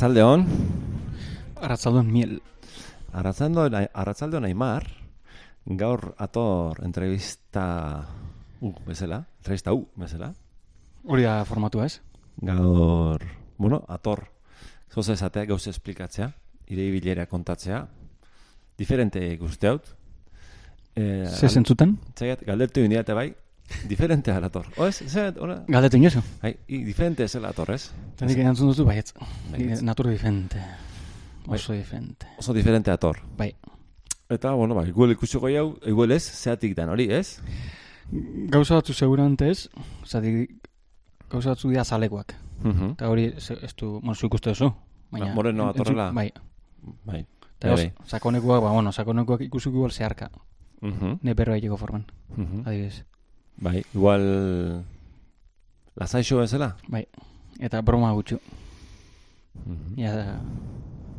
Arratzaldeon, Arratzaldon miel. Arratzaldeon, Arratzaldeon Aimar, gaur ator entrevista U bezala, entrevista U bezala. Hori da formatua ez? Gaur, bueno, ator, zoze esatea, gauz esplikatzea, ire bilera kontatzea, diferente ikuste haut. Eh, Ze zentzuten? Zaiat, galdertu india eta bai, diferente alator. Oez, zaiat, hola? Galdetu inozu? Hai, i, diferente ez alator, ez? Eta nik erantzun duzu baietz. Baietz. Natur diferente. Bai. Oso diferente. Oso diferente ator. Bai. Eta, bueno, bai, igual ikusiko jau, igual ez, zeatik dan hori, ez? Gauza batzu seguramente ez, zati gauza batzu dira zalekoak. Mhm. Eta hori ez, ez du, bueno, zu ikuste duzu. Baina, Ba, moreno atorrela. Bai. Bai. Eta Bai, os, sakonekoak, ba, bueno, sakonekoak ikusiko igual zeharka. Mhm. Ne berroa egiko forman, Mhm. adibidez. Bai, igual... Lasaixo bezala? Bai. Eta broma gutxu. Mhm. Ja,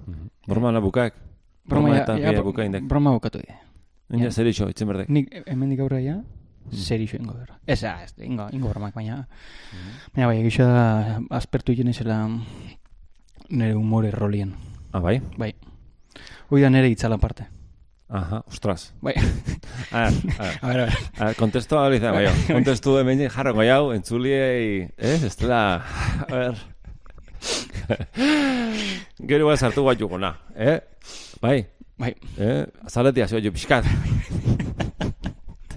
Mhm. Broma na bukaek. broma, Broma ja, eta ja, bia bro- bukaindek. broma bukatu dira. Nina Ja. zer iso, itzen berdek. Nik hemendik aurra ja, Mm. zer iso ingo berra. Ez, ez, ingo, ingo bromak, baina... Mhm. Baina bai, egisa da, aspertu jen izela nire humore rolien. Ah, bai? Bai. Hoi da nire itzala parte. Aha, ostras. Bai. A ver, a ver. A ver, a ver. A hau izan, bai, kontestu hemen jarroko jau, entzuliei, ez, ez dela, a ver. Gero bat sartu bat jugona, eh? Bai, Bai. eh? Azaletia zio jo pixkat.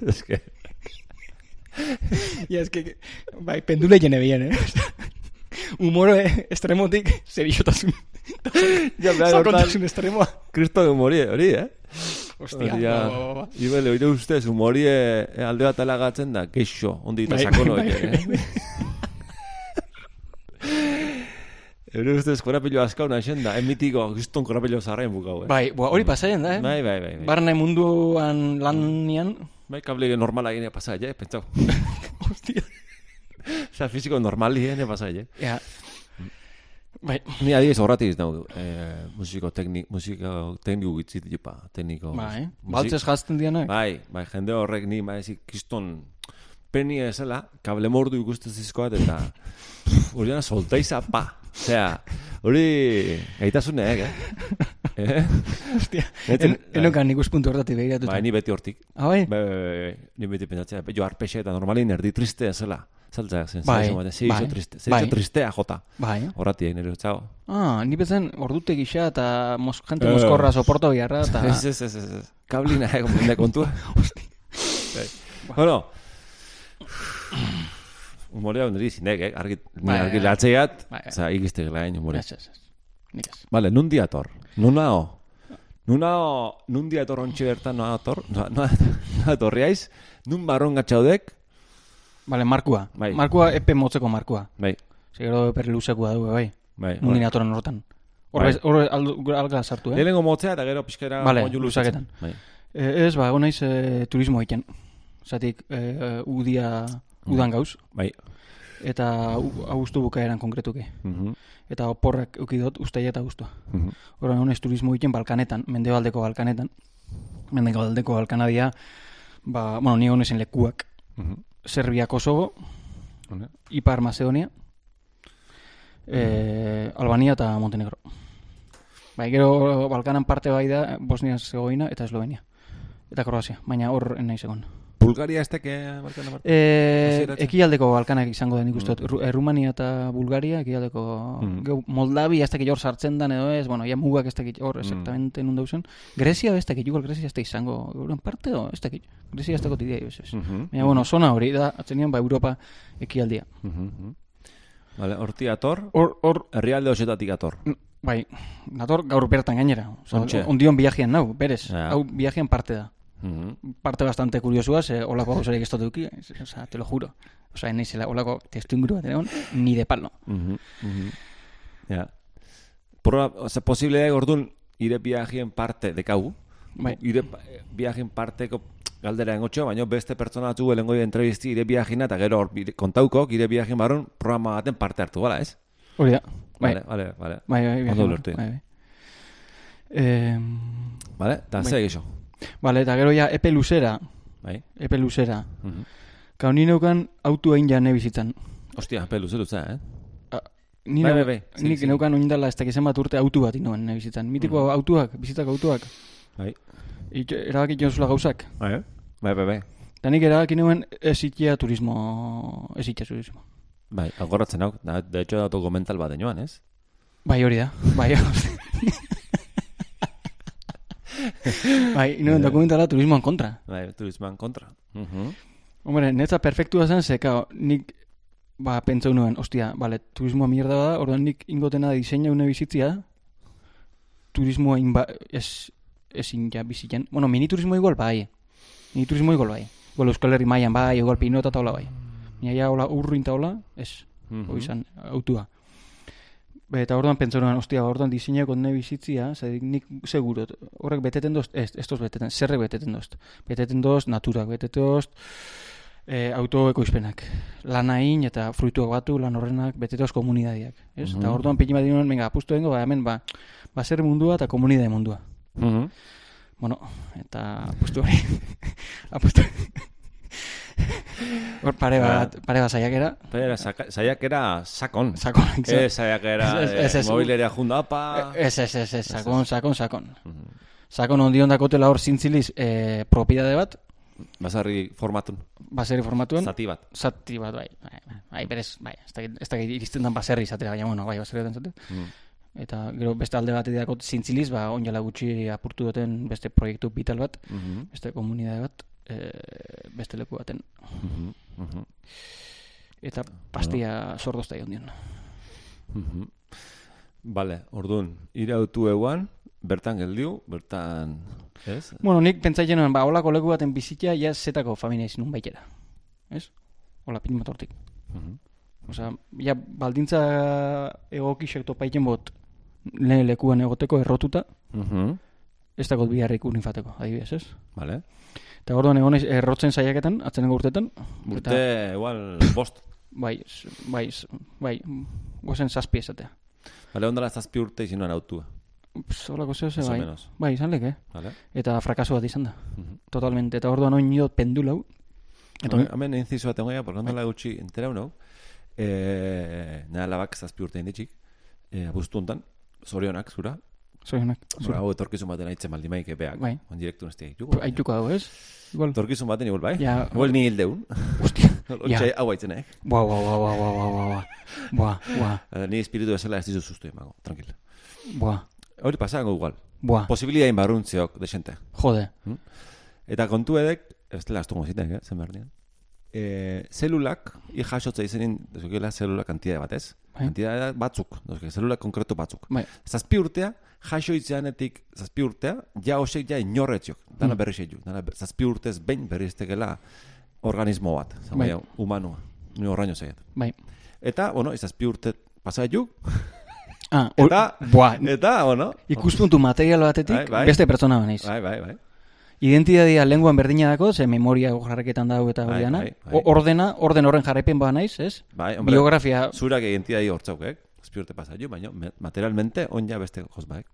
Ez que... Ja, ez que, bai, pendule jene bien, eh? Humore estremotik, zer. Ja, behar Sakontasun estremoa. Kristo humori, hori, eh? Ostia, Hori, ja. ba, ba, ba. Ibele, oire ustez, humori eh, alde bat alagatzen da, geixo, ondi eta sakono, bai, eh? bai, bai. Eure ustez, korapilo askau nahi da, emitiko, gizton korapilo zarrain bukau, eh? Bai, boa, hori pasaien da, eh? Bai, bai, bai. bai. Barne munduan lanian, Bai, kable normala gine pasa, eh, pentsau. hostia. Osa, fiziko normali gine pasa, eh? Ja. Bai, Ni adiez horrati ez dago, eh, musiko teknik, musiko tekniku gitzit jipa, tekniko. bai. Baltzez jazten dianak. Bai, bai, jende horrek ni maizik kiston peni esela, kable mordu ikuste zizkoat eta hori dana soltaiza pa. Osea, hori gaitasuneek, eh? eh? Hostia. Netzen- En, enokan nik puntu hortatik begiratuta. Bai, ni beti hortik. Ah, bai? Bai, ni beti pentsatzea, jo arpexe eta normalin erdi triste zela. Saltza, zen, Bai, bai, bai, bai, triste, bai. bai. tristea jota. Bai. Horrati egin ere, txau. Ah, ni betzen ordute gisa eta mos, jente Eh. moskorra soporto biharra eta... Ez, ez, ez, ez. Kablina egon bende kontua. Bai. Bueno, humorea niri zinek, eh? Argi, Bai, argi bai. oza, ikizte gelain humorea. Ez, ez, ez. Nik ez. Vale, nun diator? Nunao? Nunao, nun diator ontsi bertan noa ator? Noa, noa, noa? Nun barron gatxaudek? Bale, markua. Bai. Markua epe motzeko markua. Bai, Segero epe luzekoa du, bai. bai. Nundi natoran horretan. Horre, Bai. horre aldu- alga sartu, eh? Lehenengo motzea eta gero pixkera Vale, moilu luzaketan. Bai. Eh, ez, ba, honaiz eh, turismo egiten. Zatik, eh, udia, udan gauz. Bai. Eta u- agustu bukaeran konkretuke. Mhm, Eta oporrak eukidot usteia eta guztua. mhm. Horren honez turismo egiten Balkanetan, Mendebaldeko Balkanetan. Mendebaldeko Balkanadia, ba, bueno, ni honezen lekuak. Mhm. Serbia, Kosovo, Hone. Ipar Macedonia, eh, Albania eta Montenegro. Bai, gero Balkanan parte bai da Bosnia Zegoina eta Eslovenia. Eta Kroazia, baina hor nahi segon. Bulgaria ez teke Balkan aparte? E, ekialdeko Balkanak izango den ikustot. Ru- eh, Rumania eta Bulgaria, ekialdeko... Mm. Moldavia ez dakit hor sartzen dan edo ez, bueno, ja mugak ez Mm. hor exactamente nun dauzen. Grezia ez dakit, igual Grezia ez da izango, euren parte o ez dakit. Grezia ez dakit idea, ez ez. Mhm. Baina, bueno, zona hori da, atzenian, ba, Europa ekialdia. Mhm, mhm. Vale, horti ator, Hor, hor, herrialde osetatik ator. bai, nator gaur bertan gainera. Osa, ondion viajean nau, berez. Ja. Hau viajean parte da. Mhm. Parte bastante kuriosua, ze olako gauzarik ez dut eduki, o sea, te lo juro. O sea, naizela olako testu inguru bat egon, ni de palo. Mhm, mhm. Ja. Proba, o sea, posible da gordun ire viajien parte dekau. Bai. Ire pa- viajien parteko galdera engotxo, baina beste pertsona batzu helengo entrevisti ire viajina eta gero kontaukok ire viajien barun programa baten parte hartu, bala, ez? Hori da. Bai, Vale, vale, vale. bai, bai, bai. Ondo bai, bai. Eh, Vale, eta Bai. Vale, eta gero ja epe luzera, Bai. epe luzera. Gau ni neukan autu egin jane bizitzan. Ostia, pe luze luze, eh? Ni Bai, bai, bai, nik sí. neukan oindala ez dakizen bat urte autu bat inoen nahi bizitzan. Mitiko autuak, bizitako autuak. Bai. Itxo- Erabaki jozula gauzak. Bai, bai, bai, bai. Eta nik erabaki nuen ez itea turismo, ez itea turismo. Bai, agoratzen hau. Da, de hecho, da dokumental bat joan, ez? Bai, hori da. Bai, bai, nuen dokumentala turismoan kontra. Bai, turismoan kontra. Mhm. Hombre, netza perfektua zen, ze, kao, nik, ba, pentsau nuen, ostia, bale, turismoa mierda da, orduan nik ingotena diseina une bizitzia, turismoa inba, ez, ezin ja bizitzen. Bueno, mini turismo igual bai, mini turismo igual bai. Igual Euskal Herri mailan bai, igual pinota eta hola bai. Baina ja hola urruin eta hola, ez, Mhm. hoi izan, autua. Be, Eta orduan pentsau nuen, ostia, orduan diseinako ne bizitzia, zede nik seguro, horrek beteten dozt, ez, ez doz beteten, zerrek beteten dozt. Beteten dozt, naturak beteten dozt, e, autoekoizpenak. Lanain eta fruituak batu, lan horrenak, betetoz komunidadiak. Ez? Eta Mhm. orduan pegi bat dinoen, venga, apustu dengo, ba, hemen, ba, ba zer mundua eta komunidade mundua. Mhm. Bueno, eta apustu hori, apustu Hor pare bat, pare bat saiakera, saka- saiakera sakon. sakon, Ez saiakera Ez, ez, ez. eh, mobileria jundapa. Ez, ez, ez, ez, sakon, sakon, sakon. Mhm. Sakon ondion dakotela hor zintziliz eh, propiedade bat, Basarri formatun. baseri formatuan, Zati bat. zati bat, bai, bai, bai, bai, berez, bai, ez dakit iristen dan baserri izatera, baina, bueno, bai, baserri baten Mhm. Eta gero beste alde bat dakot zintziliz, ba, onjala gutxi apurtu duten beste proiektu vital bat, Mhm. beste komunidade bat, e, beste leku baten. Mhm. Eta pastia sordozta egon dion. Mhm. Vale, orduan, irautu eguan, bertan geldiu, bertan, ez? Bueno, nik pentsatzen nuen, ba, holako leku baten bizitzea, ja zetako familia izin nun baitera. Ez? Hola, pin bat hortik. Mhm. Osea, ja, baldintza egokixek topaiten bot lehen lekuan egoteko errotuta, Mhm. Ez dakot biharrik unifateko, adibidez, ez? Vale. Eta orduan egon errotzen saiaketan, atzeneko urtetan. Urte, igual, bost. Bai, bai, bai, gozen zazpi esatea. Vale, ondala zazpi urte izin nuen autua. Pss, Holako zeo ze, bai. menos. Bai, izan leke. Vale. Eta frakaso bat izan da. Mhm. Totalmente. Eta orduan oin nio pendulau. Eta Hemen- Hemen inciso bat egoia, porque ondala gutxi entera uno. Eh, nada labak zazpi urte inditxik. Eh, abuztu hontan, zorionak zura. Zorionak. Zura, hau etorkizun baten aitzen maldi maik epeak. Bai. On direktu nestia ditugu. Aituko dago, ez? Igual. Etorkizun baten igual, bai? Ja. Igual ni hildeun. Hostia. Otxe, hau haitzen, eh? Boa, boa, boa, boa, boa, boa, boa. Boa, boa, Eh, Ni espiritu esela ez dizu sustu emago, tranquil. boa, Hori pasango igual. boa. Posibilidain barruntziok, desente. Jode. Eta kontu edek, ez dela astu zitek, eh, zen behar dian. E, zelulak, i jasotza izenin, dezukiela zelula kantidade bat, ez? Bai. Kantidade batzuk, dozke, zelula konkretu batzuk. Bai. Zazpi urtea, jaso itzeanetik zazpi urtea, ja osek ja inorretziok, dana Mm. berri zeitu. Dana zazpi urtez behin berri iztekela organismo bat, zan Bai. humanua, ni horraino zeiat. Bai. Eta, bueno, zazpi urte pasaitu, Ah, Eta- or- eta, bueno, ikuspuntu material batetik, Bai, bai. beste pertsona banaiz. bai, bai, bai. Identidadia lenguan berdina dako, ze memoria jarraketan dago eta Bai, hori dana. bai, bai. Ordena, orden horren jarraipen ba naiz, ez? Bai, hombre, Biografia, zurak egintidai hortzaukek, zazpi urte pasaitu, baina me- materialmente on ja beste jozbaek.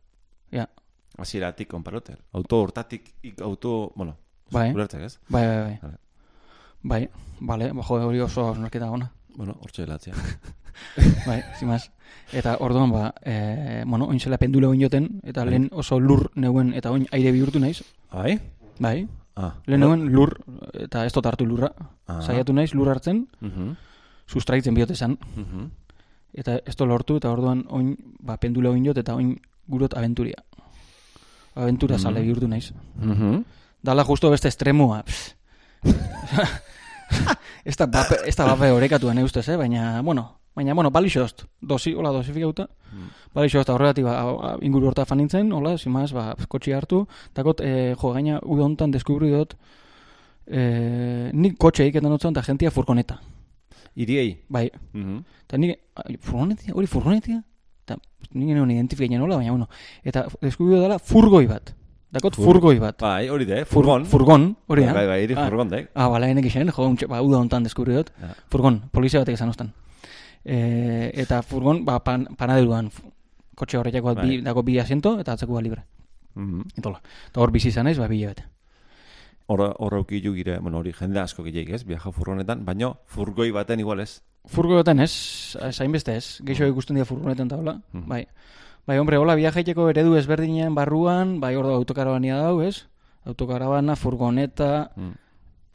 ja, Hasieratik konparotel. Auto hortatik, ik auto, bueno, Bai. ulertzek ez? bai, bai, bai. Vale. Bai, bale, ba, jode hori oso norketa ona. Bueno, hortxe delatzea. Bai, zimaz. Eta orduan, ba, e, bueno, oin zela pendula oin joten, eta lehen oso lur neuen, eta oin aire bihurtu naiz. Bai? Bai, Ah. lehen neuen lur, eta ez dut hartu lurra. Ah. Saiatu naiz lur hartzen, Mhm. sustraitzen bihot esan. Mhm. Eta ez dut lortu, eta orduan oin, ba, pendula oin jot, eta oin gurot aventuria. Aventura Mhm. sale bihurtu naiz. Mhm. Dala justo beste estremua. ez da bape, ez da bape orekatuan eustez, eh? baina, bueno, baina, bueno, balixost, dosi, hola, dosifikauta, Mm. balixost, horregatik, ba, inguru horta fanintzen, hola, zimaz, ba, kotxi hartu, takot, eh, jo, gaina, uda hontan deskubri dut, eh, nik kotxe egiten dutzen, eta jentia furgoneta. Iriei. Bai, Mhm. eta nik, ai, furgonetia, hori furgonetia? Eta nik genuen identifikainen nola, baina, bueno, eta deskubri dela furgoi bat. Dakot, Fur- furgoi bat. Bai, hori de, Fur- furgon. Furgon, hori da. Bai, bai, iri Ah. furgon dek. Ah, bala, enek isen, jo, ba, uda hontan deskubri dut. Ja. Furgon, polizia batek esan ostan. E, eta furgon, ba, pan, panaderuan, kotxe horretako bat bi, Bai. dago bi asiento, eta atzeko bat libre. Mhm. Eta hola. Eta hor bizi izan naiz, ba, bi bete. Hor hor aukitu gire, bueno, hori jende asko gileik ez, viaja furgonetan, baino furgoi baten igual ez. Furgonetan ez, ez hainbeste ez. Geixo ikusten dira furgonetan eta hola. Mhm. Bai. Bai, hombre, hola, viajeiteko eredu ezberdinen barruan, bai, ordo autokarabania dau, ez? Autokarabana, furgoneta, Mm.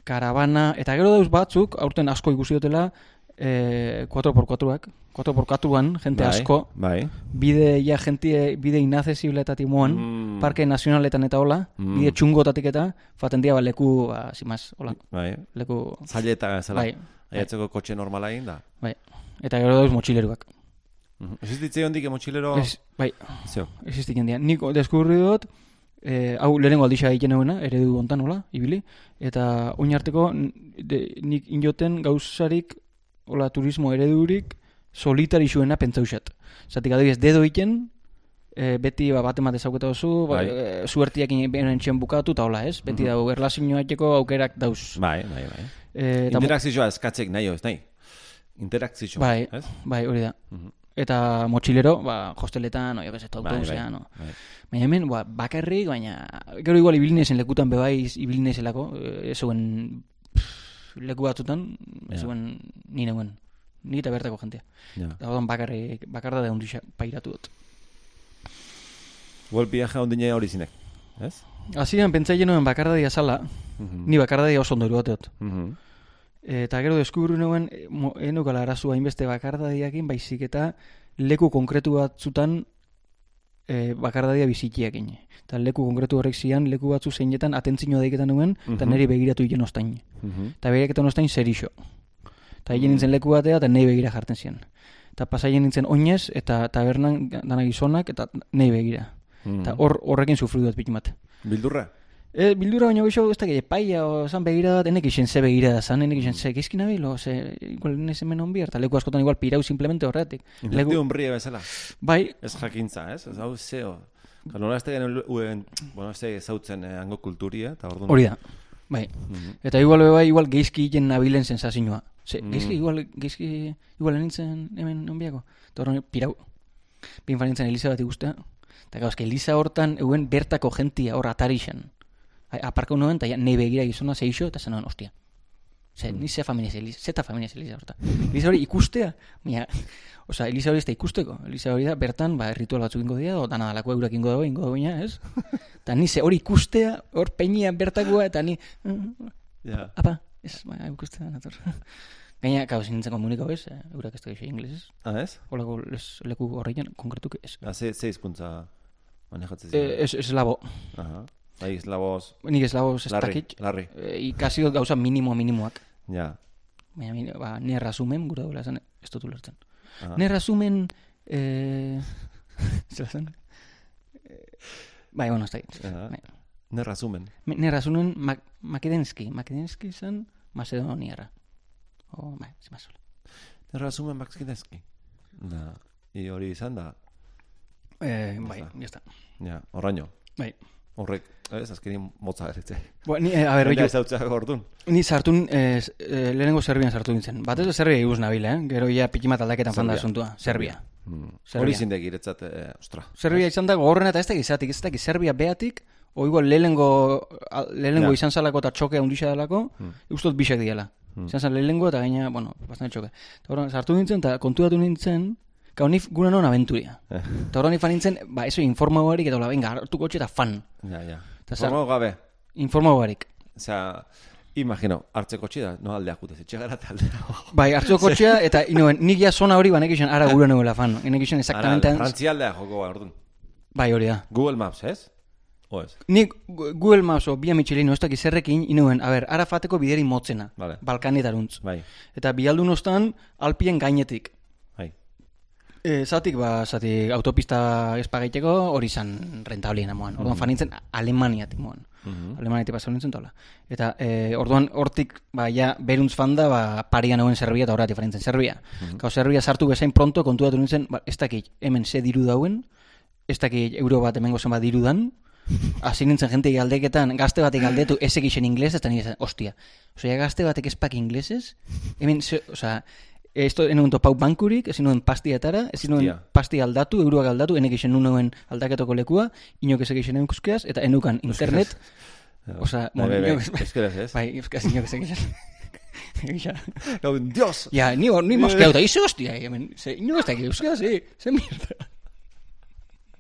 karabana, eta gero dauz batzuk, aurten asko ikusi dutela, eh, 4x4ak, 4x4an, jente Bai, asko, Bai. bide, ja, jente, bide inazezibletatik moan, Mm. parke nazionaletan eta hola, Mm. bide txungotatik eta, faten dira, ba, leku, ba, zimaz, hola, Bai. leku, Zaileta zela. bai, Aiatzeko kotxe normala egin da. bai. Eta gero dauz motxileruak. Mhm. Existitze hondik motxilero... Ez, bai, existik jendia. Nik deskurri dut, eh, hau lehenengo aldixa egiten nuena, eredu hontan, hola, ibili, eta oin arteko n- de, nik injoten gauzarik, hola, turismo eredurik, solitari zuena pentsausat. Zatik adibidez, dedo iten, e, beti ba, bat emate zauketa duzu, ba, Bai. e, zuertiak beren txen bukatu, eta hola, ez? Beti Mhm. dau, erlazioa etxeko aukerak dauz. Bai, bai, bai. E, Interakzioa eskatzek nahi, ez nahi? Interakzioa, Bai. ez? bai, hori da. Mhm. Eta motxilero, ba, hosteletan, oio bezetu Bai, autobusean, bai, no. bai. Baina hemen, ba, bakarrik, baina gero igual ibilinesen lekutan bebai ibilinaizelako, e, ez zuen pff, leku batzutan, ez Ja. zuen ni neuen, ni eta bertako jentea. Ja. Eta orduan bakarrik, bakarda da hundixa pairatu dut. Gol viaje ondine hori zinek, ez? Hasieran pentsaile nuen bakarda dia zala, Mhm. ni bakarda dia oso ondo iruateot. Mhm. Eta gero deskubru nuen, enukala arazu hainbeste bakardadiakin, baizik eta leku konkretu batzutan e, bakardadia bizitiakin. Eta leku konkretu horrek zian, leku batzu zeinetan atentzio daiketan nuen, eta Mhm. niri begiratu iten ostain. Mhm. Eta begiraketan ostain zer iso. Eta egin nintzen leku batea, eta nahi begira jartzen zian. Eta pasaien nintzen oinez, eta tabernan dana gizonak, eta nahi begira. Mhm. Eta hor, horrekin sufru dut pikin bat. Bildurra? E, bildura baino gehiago ez da gehi, paia, o, zan begira bat, enek isen ze begira da, zan, enek isen ze gizkin nabil, o, ze, igual nez hemen onbi, eta leku askotan igual pirau simplemente horretik. Infekti umbria bezala. Bai, Ez jakintza, ez? Ez hau zeo. Nola ez uen, bueno, ez zautzen eh, hango kulturia, eta orduan... hori da. Bai. Mhm. Eta igual bai, igual geizki egiten nabilen sensazioa. Ze, Mm. geizki, igual, geizki, igual nintzen hemen onbiako. Eta horren, pirau. Bin fan nintzen Elisa bat ikustea. Eta gauz, Elisa hortan, euen bertako jentia hor atarixen. Aparkau nuen, eta ja, nahi begira gizona zeixo, eta zen nuen, ostia. Ze, ni ze familia Elisa, zeta familia ez Elisa horta. Elisa hori ikustea, mia, Osa, Elisa hori ez da ikusteko. Elisa hori da, bertan, ba, ritual batzuk ingo dira, o dana dalako eurak ingo dago, ingo dago, ez? Eta ni ze hori ikustea, hor peinian bertakoa, eta ni, Ja. apa, ez, ba, ikustea, nator. Gaina, kau, nintzen komunikau ez, eh, eurak ez da geixo inglesez. Ah, ez? Olako leku horrein, konkretuk ez. Ah, ze, ze hizkuntza manejatzen E, ziren? ez, ez labo, Aha. Bai, eslaboz... nik ez labo ez Larri, dakit. larri. E, ikasi dut gauza minimo minimoak. Ja. Baina, ba, ne resumen, gura dola esan, ez dut ulertzen. Aha. Ne resumen, eh... zer zen? Eh, Bai, bueno, ez dakit. Bai. Ne resumen. Me- Ne resumen, Mak Makedenski, Makedenski zen Macedoniara. O, bai, ez mazola. Ne resumen bakskineski. Da. I hori izan da. Eh, bai, ya está. Ja, horraino. Bai. Horrek, ez, azkenin motza eretze. Bo, ni, eh, a ber, gordun. ni sartu, eh, s- eh, lehenengo Serbian sartu nintzen. Batez Serbia iguz nabil, eh? Gero ja pikimat aldaketan fanda asuntua. Serbia. Hmm. Serbia. Hori zindek iretzat, eh, ostra. Serbia izan da gogorrena eta ez dakit izatik, ez dakit Serbia beatik, o igual lehenengo, lehenengo Ja. izan zalako eta txoke handixa dalako, Hmm. ustot bisek diela. Hmm. Izan zan lehenengo eta gaina, bueno, bastante txoke. Eta horren, sartu nintzen eta kontuatu nintzen, Gau, ni gura non aventuria. Eh, Eta horren fan nintzen, ba, eso informau barik, eta hola, venga, hartu kotxe eta fan. ja, ja. Eta zar- Formau gabe. Informau barik. Osea, imagino, hartzeko txida, no aldeak jutez, etxe gara eta aldea. Bai, hartu kotxea, eta inoen, nik ja zona hori banek izan, ara gura nuela fan. Nik izan exactamente... Ara, Frantzia aldea joko ba, orduan. Bai, hori da. Google Maps, ez? O ez? Nik Google Maps o Bia Michelin ez dakiz zerrekin inoen, a ber, ara fateko bideri motzena. Vale. Balkanetarantz. Bai, Eta bialdun ostan, alpien gainetik. Bai. E, zatik, ba, zatik, autopista espagaiteko hori zan rentablien amoan. Orduan, fan nintzen Alemaniatik moan. Mhm. Alemaniatik pasau nintzen tola. Eta e, orduan, hortik, ba, ja, beruntz fanda, ba, parian hauen Serbia eta horretik fan nintzen Serbia. Mhm. Gau, Serbia sartu bezain pronto kontuatu nintzen, ba, ez dakit, hemen ze diru dauen, ez dakit euro bat hemengo zenbat diru dan, hasi nintzen jente galdeketan, gazte batek galdetu ezek isen inglesez, eta nire zen, ostia. Osea, gazte batek espak inglesez, hemen, ze, osea, esto en un topau bankurik, ezin nuen pastiatara, ezin nuen Hostia. pasti aldatu, euroak aldatu, enek isen nuen aldaketoko lekua, inok ezek isen euskeaz, eta enukan internet, bai, bai. inok ez- Euskeraz, ez? bai, euskaz inok ezek isen. Ja. Gau, Dios! Ja, ni, ni moskeuta, ize hostia, hemen, ze, ino ez dakit euskera, ze, ze mierda.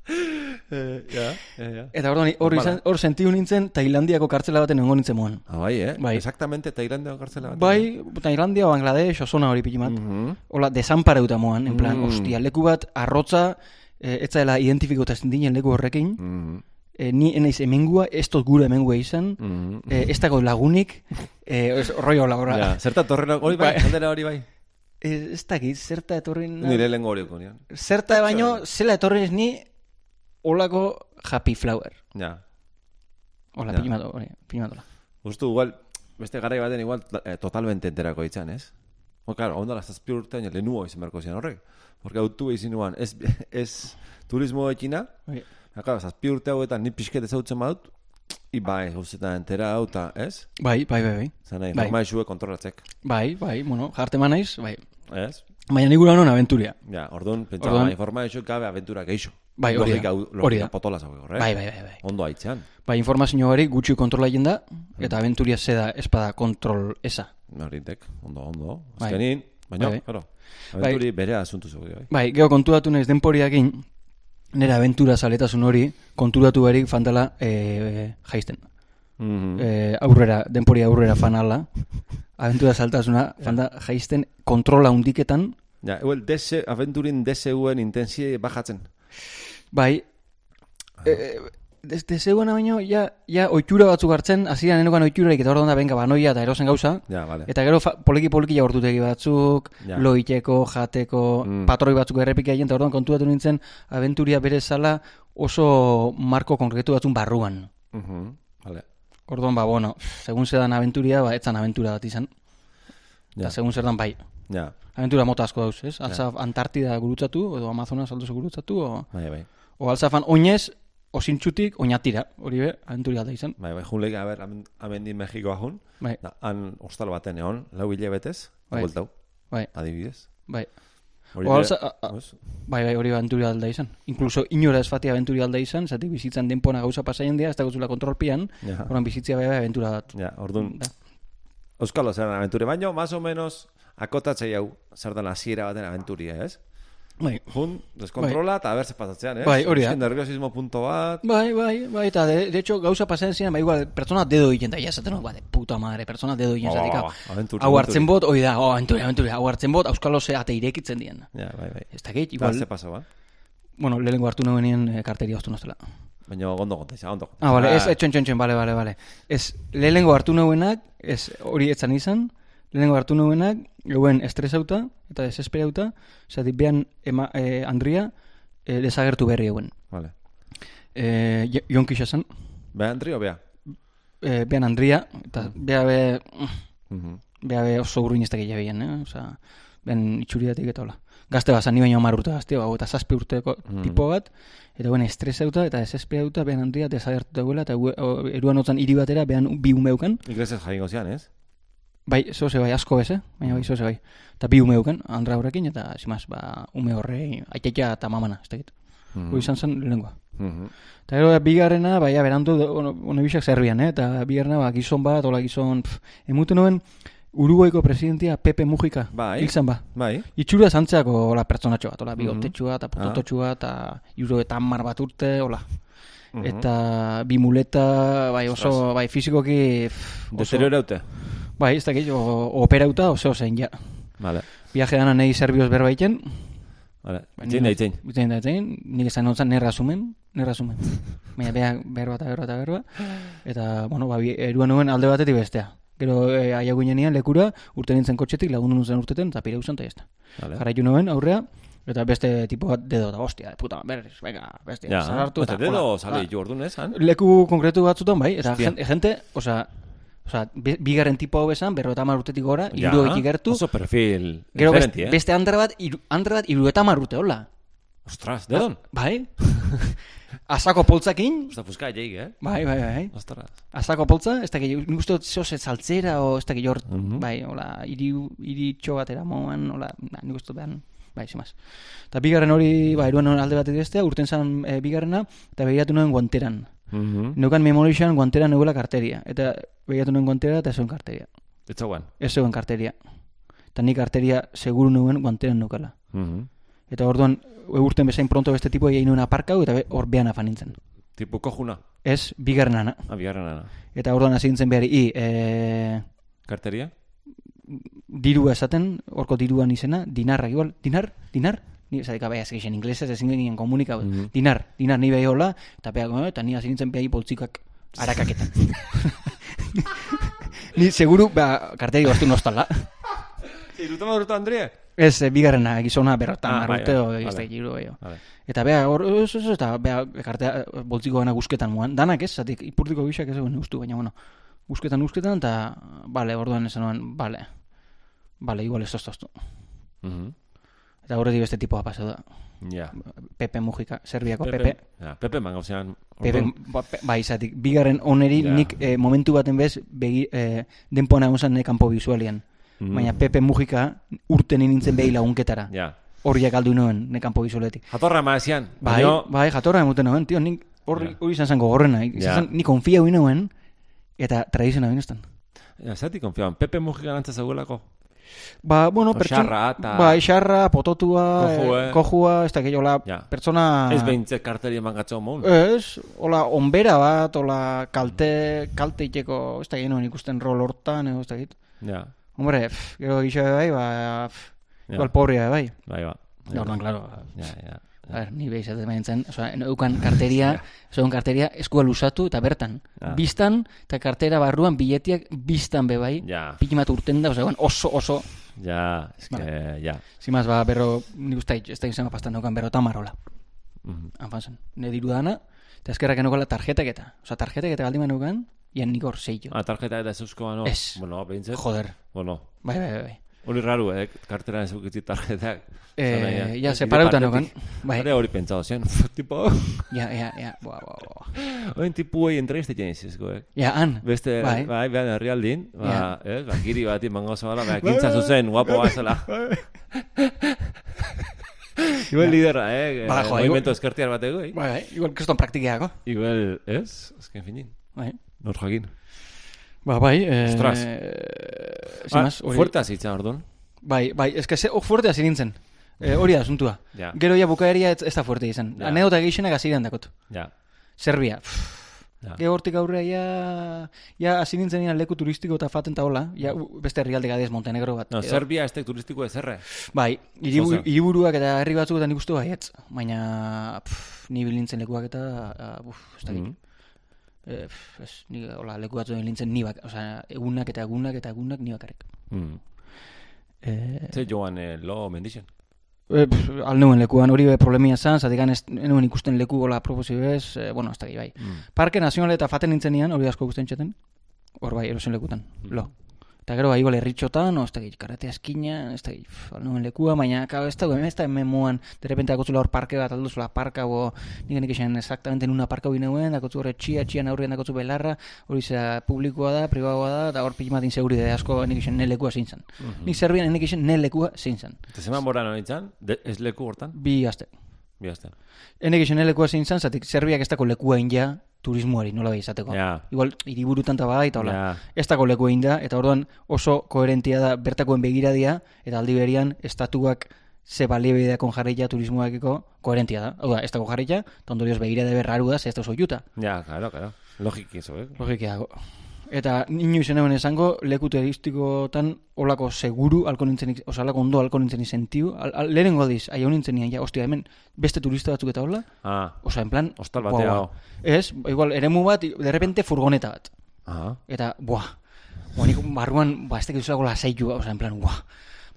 Eh, ja, ja, ja. Eta hor, hor, izan, hor sentiu nintzen Tailandiako kartzela baten nengo nintzen moan. Ah, bai, eh? Bai. Exactamente, Tailandia kartzela bat. Bai, Tailandia o Bangladesh, o zona hori pilimat. Mhm. Hola, desampareuta moan, en plan, Mm. hostia, leku bat arrotza, eh, ez zaila identifikota zindinen leku horrekin, Mhm. eh, ni enaiz emengua, ez dut gure emengua izan, Mhm. eh, ez dago lagunik, eh, ez, rollo labora. Ja, zerta torrena hori bai, Bai. hori bai. Eh, ez dakit, zerta etorri... Nire lengo hori okonian. Zerta baino, zela etorri ez ni, olako happy flower. Ja. Hola, Ja. pilimatu, hori, pilimatola. Justu, igual, beste garai baten igual eh, totalmente enterako ditzan, ez? O, claro, onda las zazpi urte baina lehenua izan berko zian horrek. Porque autu izin nuan, ez, ez turismo ekina, ja, claro, zazpi urte hauetan ni pixket ezautzen badut, i bai, gauzetan entera hau eta, ez? Bai, bai, bai, bai. Zan nahi, Bai. informaizue kontrolatzek, Bai, bai, bueno, jarte naiz, bai. ez? Baina nik gura honon aventuria. Ja, orduan, pentsa, Orduan- informaizue gabe aventura geixo. Bai, hori da. Hori da. potola zaude horrek. Bai, bai, bai, bai. Ondo haitzean. Bai, informazio hori gutxi kontrola egin da, eta aventuria zeda espada kontrol esa. Horintek, ondo, ondo. Bai. Azkenin, baina, Bai, bai. claro, aventuri bere asuntu zaude, bai. Bai, gero konturatu naiz denporiakin, nire aventura zaletasun hori, konturatu berik fantala e, jaisten. Mhm. E, aurrera, denpori aurrera fanala, aventura saltasuna, fanta jaisten kontrola undiketan, Ja, igual, dese, aventurin deseuen intensie bajatzen. Bai, e, desde zeuen baino, ja, ja oitura batzuk hartzen, hasieran enokan oiturarik eta orduan da, benga, banoia eta erosen gauza, Ja, vale. Eta gero fa- poliki poliki jaurtutegi batzuk, Ja. loiteko, jateko, Mm. patroi batzuk errepik egin, eta orduan kontuatu nintzen aventuria bere zala oso marko konkretu batzun barruan. Mhm, Vale. Orduan, ba, bueno, segun zedan aventuria, ba, etzan aventura bat izan. Ja. Eta segun zer dan, bai. Ja, Aventura mota asko dauz, ez? Alza Antartida gurutzatu, edo Amazonas aldozu gurutzatu, o, bai, bai. O alzafan oinez, osintxutik, oinatira. Hori be, aventuria da izan. Bai, bai, junleik, a ber, amen- amendi Mexiko ahun, Bai, da, han hostal baten egon, lau hilabetez, Bai. bueltau, bai, adibidez. bai. Hori O bere- alza, a- a-? Bai, bai, hori aventuria alda izan. Incluso inora ez fati aventuria alda izan, zati bizitzan denpona gauza pasaien dira, ez da gozula kontrolpian, Ja, horan bizitzia bai, bai, aventura bat. ja, orduan, Da. Euskalo zer aventure, baino, más o menos, akotatzei hau, zer den hasiera baten aventuria, ez? Bai, Jun, deskontrola, eta berze pasatzean, ez? Bai, hori da. Nerviosismo punto bat, bai, bai, bai, eta de, de hecho gauza pasaien ziren, bai, igual, pertsona dedo egiten da, ja, zaten, ba, de puta madre, pertsona dedo egiten Ba, zatik, ba, hau. ba, Hau hartzen bot, hoi da, oh, aventuria, aventuria, hau hartzen bot, auskalo ate irekitzen dien. Ja, bai, bai. Ez dakit, Igual, igual, ze paso, ba? bueno, lehenengo hartu nuenien eh, karteria oztu noztela. Baina ondo gonta izan, ondo. Ah, vale, ez, etxon, txon, txon, vale, vale, vale. Ez, lehenengo hartu nuenak, ez, hori etzan izan, lehenengo hartu nuenak, euen estresauta eta desesperauta, zati behan ema, eh, Andria eh, desagertu berri euen. Vale. Eh, Jo- Jon Kixasan, Bea, Andri, o bea? eh, behan Andria, eta beha be, Mhm. beha be oso urruin ez dakit jabien, eh? Osa, behan itxuriatik eta hola. Gazte bat, ni baino urte gazte, hau, eta zazpi urteko Mhm. tipo bat, eta buen estresauta eta desesperauta behan Andria desagertu dagoela, eta eruan otzan hiri batera behan bi umeukan, Iglesias jaingo zian, ez? Bai, zo ze bai, asko bez, eh? Baina bai, zo ze bai. Eta bi ume euken, andra horrekin, eta zimaz, ba, ume horre, aiteitea eta mamana, ez dakit. Mhm. Hoi izan zen lehenengoa. Mhm. Eta gero, bigarrena, bai, berandu, ono, ono bisak zerbian, eh? Eta bigarrena, ba, gizon bat, ola gizon, pff, emuten nuen, Uruguaiko presidentia Pepe Mujica. Bai. Hilzan ba. Bai. Itxura zantzeako, ola, pertsonatxo bat, ola, Mhm. bigotetxua eta potototxua, eta juro eta hamar bat urte, ola. Mhm. Eta bi muleta, bai, oso, bai, fizikoki, pff, oso, Deterioraute. Bai, ez dakit, operauta, oso zein, ja. Vale. Viaje dana nahi serbioz berbaiten, Vale. Itzein da, itzein. Bitzen da, zein, nik esan nontzan nerra sumen, nerra sumen. Baina beha berba eta berba eta berba. Eta, bueno, ba, eruan nuen alde batetik bestea. Gero e, aiago ginean lekura, urte nintzen kotxetik, lagundu nintzen urteten, eta pireu zen, eta jazta. Vale. Jarraitu nuen aurrea, eta beste tipo bat dedo da, hostia, de puta, berriz, venga, bestia, Ja, zarartu, eta dedo sale ditu orduan, ez, han? Leku konkretu batzutan, bai, eta Hostia. gente, gente, bi- bigarren tipo hau besan, berro eta urtetik gora, Ja, hiru gertu, Oso perfil gero best, eh? beste andra bat, iru, andra bat, hiru eta urte, hola. Ostras, dedon? Bai? Azako poltzakin? Osta, fuska jeik, eh? Bai, bai, bai. Ostras. Azako poltza, ez dakit, nik uste dut zehose saltzera, o ez dakit jor, Mhm. bai, hola, iri, iri txogatera moan, hola, na, nik uste dut behan, bai, zimaz. Eta bigarren hori, ba, eruan alde bat bestea, urten zan e, bigarrena, eta begiratu nuen guanteran. Mhm. Neukan memorixan guanteran neuela karteria, eta begiratu nuen guantera eta zuen karteria. Ez zegoen. Ez zegoen karteria. Eta nik karteria seguru nuen guantean nukala. Mhm. Eta orduan, urten bezain pronto beste tipo egin nuen aparkau, eta hor behan afan nintzen. Tipo kojuna. Ez, bigarren ana. Abigarren ana. Eta orduan hasi nintzen behar, i, e, Karteria? dirua esaten, horko diruan izena, dinarra, igual, dinar, dinar, ni esatik abe, ez geixen inglesez, ezin ginen komunika, Mhm. dinar, dinar, ni behi hola, eta beha, eh, eta ni hasi nintzen behi poltsikak harakaketan. ni seguru, beha, karteri bastu nostala. Iruta maduruta, Andrea? Ez, e, bigarrena, gizona berrotan, Ah, bai, bai, ez da, vale. gehiago. Vale. Eta beha, hor, ez, ez, eta beha, kartea, boltziko gana guzketan muan. Danak ez, zatik, ipurtiko bisak ez egon ustu, baina, bueno, guzketan guzketan, eta, bale, orduan esan nuen, bale, bale, igual ez toztoztu. Mhm. Eta horreti beste tipoa pasau da. Ja. Pepe Mujica, Serbiako Pepe. Ja, Pepe man gauzean. Pepe, ba, pe- bai, izatik, bigarren oneri Ja. nik eh, momentu baten bez, begi, eh, denpoan egon zen kanpo bizualian. Mhm. Baina Pepe Mujica urten nintzen behi lagunketara. Ja. Horiak aldu nuen nekanpo bizualetik. Jatorra maezian. Bai, baino- bai, jatorra emuten nuen, tio, nik hori Ja. izan zen gogorrena. Ja. Nik konfia hori nuen, eta tradiziona binestan. Ja, zati konfiaban. Pepe Mujica gantza zegoelako. Ba, bueno, O pertsona... xarra eta- Bai, xarra, pototua, Kojue. eh, kojua, ez da gehiago, Ja. pertsona... Ez behintzet karteri eman gatzo moun. Ez, hola, onbera bat, hola, kalte, kalte iteko, ez da genuen ikusten rol hortan, ez da git. Ja. Hombre, pff, gero gisa bai, ba, pff, Ja. igual pobrea bai. Bai, ba. Ja, claro, Ja, ja. A ver, ni behiz ez zen, oza, eukan karteria, eukan karteria eskua lusatu eta bertan. Ja. Biztan, eta kartera barruan biletiak biztan be bai. Ja. Pikimat urten da, oza, oso, oso, Ja, es que, ja. zimaz, ba, berro, nik uste, ez da izan pastan daukan, berro tamarola. Mhm. Hanfan zen, ne diru dana, eta eskerrak enokala tarjetak eta. Oza, tarjetak eta galdiman eukan, ian nik hor zeio. Ah, tarjeta eta ez eusko bano. Ez. Bueno, behintzet. Joder, Bueno, bai, bai, bai, bai. Hori raru, eh? Kartera ez eukitzi tarjetak. Eh, ja, separauta nokan. Bai, Hore hori pentsado zen. tipo, ja, ja, ja, boa, boa, boa. oin tipu hoi entreviste jenizizko, eh? Ja, han, Beste, bai, Bai. bai, herrialdin, ba, Ja. eh, ba, giri bat iman gauza bala, ba, kintza zuzen, guapo bazela. Igual lidera, eh? Ba, eh, jo, Movimento eskertiar bat ego, eh? bai, bai, igual kriston praktikeako. Igual, ez? Azken finin. Bai. Nor jakin. Ba, bai, eh... Ostras. Eh, Ah, zimaz, hori... fuerte azitza, orduan. Bai, bai, eske ze, oh, fuerte hasi nintzen. Eh, hori da, asuntua. Ja. Gero ja bukaeria ez, ez da fuerte izan. Ja. Anedota gehixenak hasi dakot. Ja. Serbia. Pff, Ja. Gero hortik aurrea ja, ja hasi nintzen nian leku turistiko eta faten taola, ja beste herrialde gadez Montenegro bat. No, Edo- Serbia ez tek turistiko ezerre. Bai, hiriburuak eta herri batzuetan ikustu baietz, baina pff, ni bilintzen lekuak eta uh, uf, ez dakit. Mhm. Eh, pff, ez, ni hola, leku batzuen bilintzen ni bak, osea, egunak eta egunak eta egunak ni bakarrik. Mm. Eh, Ze joan eh, lo mendixen. eh, pff, al neuen lekuan hori be problemia zan, ez ez nuen ikusten leku gola proposibez, eh, bueno, ez dakit bai. Mm. Parke nazionale eta faten nintzen nian, hori asko gusten txeten, hor bai, erosen lekutan, Mm. lo. Eta gero bai, igual herritxotan, ez dakit, karate askina, ez al neuen lekua, baina, kao, ez da, ez da hemen muan, de repente dakotzula hor parke bat, alduzula parka, bo, nik nik esan exactamente nuna parka hori neuen, dakotzu hor etxia, etxian aurrean dakotzu belarra, hori zera publikoa da, pribagoa da, eta hor pikimatin seguridade asko nik esan ne lekua zein zen. Mhm. Nik Serbian nik esan ne lekua zein zen. Eta zeman bora nonitzan, de, ez leku hortan? Bi aste. Bi azten. Enek esan ne lekua zein zen, zatik Serbiak ez dako lekua ja turismoari, nola bai izateko. Ja. Igual, hiriburutan eta bai, eta hola. Ja. Ez dago leku egin da, eta orduan oso koherentia da bertakoen begiradia, eta aldi berian estatuak ze baliabidea jarraia turismoakiko koherentia da. Hau da, ez dago jarraia, eta ondorioz begirade berraru da, ze ez da oso juta. Ja, claro, claro. Logiki eso, eh? Logika dago. Eta ninu izen egon esango, leku turistikotan olako seguru alko nintzen, oza, alako ondo alko nintzen izentiu. Al, al, lehenengo aldiz, aio nintzen nian, ja, ostia, hemen beste turista batzuk eta hola, Ah, oza, en plan... Hostal buah, batea, buah. oh. Ez, igual, eremu bat, de repente furgoneta bat. ah. Eta, buah, buah, nik barruan, ba, ez tekizu dago lasaiu, oza, en plan, buah,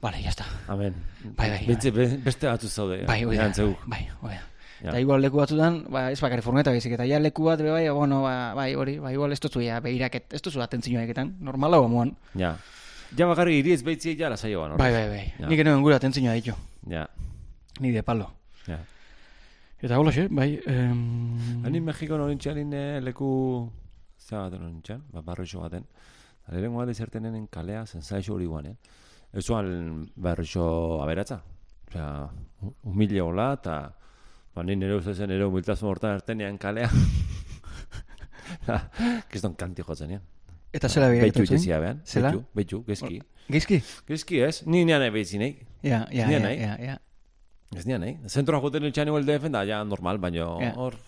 vale, ya está. Amen. Bai, bai, Bentze, be- beste batzu zaude. Bai, hori da, Erantzeu. bai, hori da. Ja. Eta igual leku batzutan, ba, ez bakarri furgoneta baizik, eta ja leku bat, be, bai, bueno, ba, bai, hori, ba, igual ez duzu, ja, beiraket, ez duzu atentzioa eketan, normala moan. Ja. Ja bakarri iri ez beitzi ja lasaioan, hor. Bai, bai, bai, Ja. nik enoen gura atentzioa ditu, Ja. ni de palo. Ja. Eta hola xe, bai, em... Hani Mexiko norintxalin eh, leku zera baten norintxan, ba, barroixo baten. Lehenengo bat izertenen kalea, zensaixo hori guan, eh? Ez zuan barroixo aberatza. Osea, hu- humile hola, eta ba, ni nire uste zen, nire humiltasun hortan ertenean kalea. Kiston kanti jotzen, eh? Eta zela beha Beitu itezia behan. Zela? Beitu, beitu, gezki. Geizki? Gezki ez, ni nian nahi behitzi nahi. Ja, ja, ja, ja, ja. Ez nian nahi. Zentroa joten iltxan igual defen da, ja, normal, baino, Ja. hor,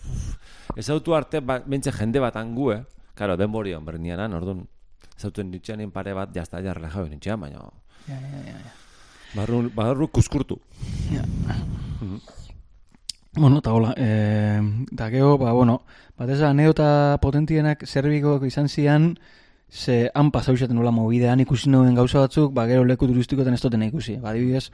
ez autu arte, ba, bentze jende bat angu, eh? Karo, denbori hon bernianan, orduan, ez autu nintxanin pare bat, jazta, ja, relajau nintxan, baino, Ja, ja, ja, ja. barru, barru kuskurtu. Ja. Bueno, eta hola, eh, da geho, ba, bueno, bat ez anedota potentienak zerbiko izan zian, ze han pasau izaten nola mobidean ikusi nuen gauza batzuk, ba, gero leku turistikoetan ez dutena ikusi. Ba, adibidez,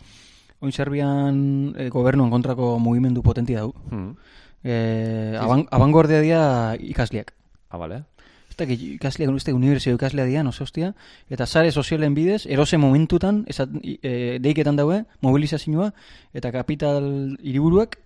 oin Serbian eh, gobernuan kontrako mugimendu potentia dau. Hmm. Eh, aban, abangordea dia ikasleak. Ah, bale? Dakit ikasleak, dakit unibertsio ikaslea dira, no hostia, eta sare sozialen bidez, erose momentutan, esat, e, deiketan daue, mobilizazioa, eta kapital hiriburuak,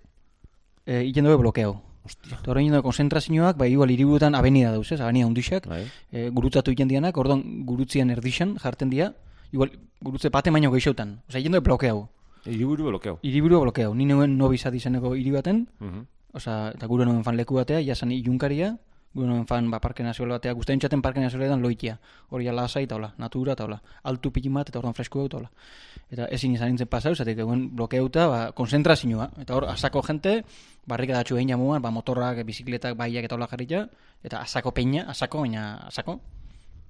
e, iten daue blokeau. Ostia. Eta horrein dago konzentrazioak, bai igual hiriburutan abenida dauz, ez, abenida hundixak, Bai. e, gurutzatu iten dianak, orduan gurutzien erdixan jarten dira, igual gurutze bate baino geixautan, osea, iten daue blokeau. Iriburu blokeo. Hiriburu blokeau, ni nuen nobizat izeneko hiri baten, Mhm. Osa, eta gure noen fan leku batea, jasan ilunkaria, gure fan ba, parke nazional batea, guztain txaten parke nazionaletan loitia. Hori ala lasai eta hola, natura eta hola. Altu pilin bat eta orduan fresku eta hola. Eta ezin izan nintzen pasau, zatik egun blokeuta, ba, konzentrazioa. Eta hor, asako jente, barrikadatxu egin jamuan, ba, motorrak, bizikletak, baiak eta hola jarrita, eta asako peña, asako, baina asako.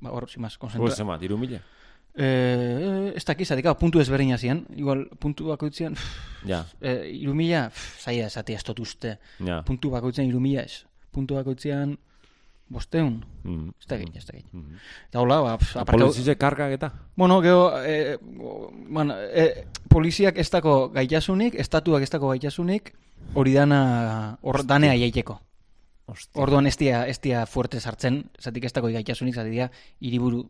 Ba, hor, zimaz, konzentra... Hor diru mila. Eh, ez dakiz, zatik, hau, puntu ezberdina zian. Igual, puntu bakoitzean, Ja, eh, irumila, zaila esatea ez dut uste ja. puntu bakoitzean irumila ez. Puntu bakoitzean bosteun. Mhm. Ez da gehi, ez da gehi. Mhm. Eta hola, ba, aparkau... Polizize kargak eta? Bueno, geho, eh, bueno, eh, poliziak ez dako gaitasunik, estatuak ez dako gaitasunik, hori dana, hor danea jaiteko. Orduan ez dia, ez dia fuerte sartzen, zatik ez dako gaitasunik, zatik dia, hiriburu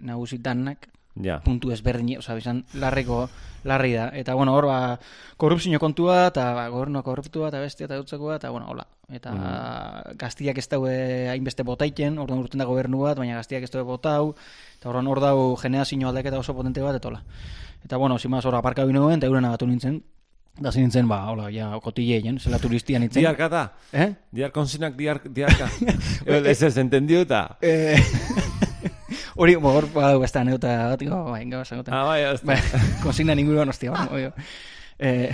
nagusi danak, Ja. puntu ezberdin, oza, bizan, larreko, larri da. Eta, bueno, hor, ba, korrupzio kontua, eta, ba, gobernu korruptua, eta bestia, eta dutzekoa, eta, bueno, hola. Eta, Mm. gaztiak ez daue hainbeste botaiten, orduan urten da gobernu bat, baina gaztiak ez daue botau, eta orduan hor dau generazio aldaketa oso potente bat, eta hola. Eta, bueno, zimaz, hor, aparka binoen, eta euren abatu nintzen, da zin nintzen, ba, hola, ja, kotilleien, zela turistia nintzen. Diarka da? Eh? Diar konsinak diar, diarka. Ez ez entendió eta... Eh, Hori, bo, hor, ba, ez da, aneuta, bat, bai, gauza, gauza. Ah, bai, ez Ba, konsigna inguruan, ostia, obvio. Eh,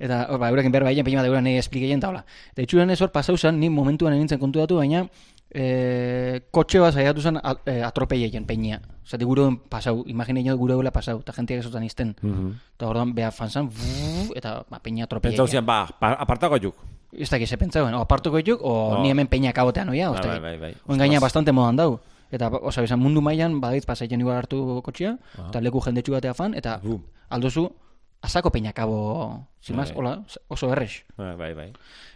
eta, hor, ba, eurekin berba egin, peina bat euren esplikeien, eta hola. Eta itxuran ez hor, pasau zen, ni momentuan nintzen kontu datu, baina eh, kotxe bat saiatu zen a- eh, atropeieien peinia. Zati gure pasau, imagine ino gure eula pasau, eta jentiak esotan izten. Mhm. Eta orduan, beha fanzan, eta ba, peina atropeieien. Pentsau zian, ba, pa- apartako juk. Ez dakiz, ze pentsauen, o apartuko dituk, o Oh. ni hemen peina kabotean oia, Bai, osta. bai, bai, bai. Oin gaina Ostras. bastante modan dau. Eta, oza, bizan, mundu mailan baditz pasaiten igual hartu kotxea, Aha. eta leku jendetxu batea fan, eta Bum. aldozu, asako peina kabo, zimaz, Bai. hola, oso errex. Bai, bai, bai.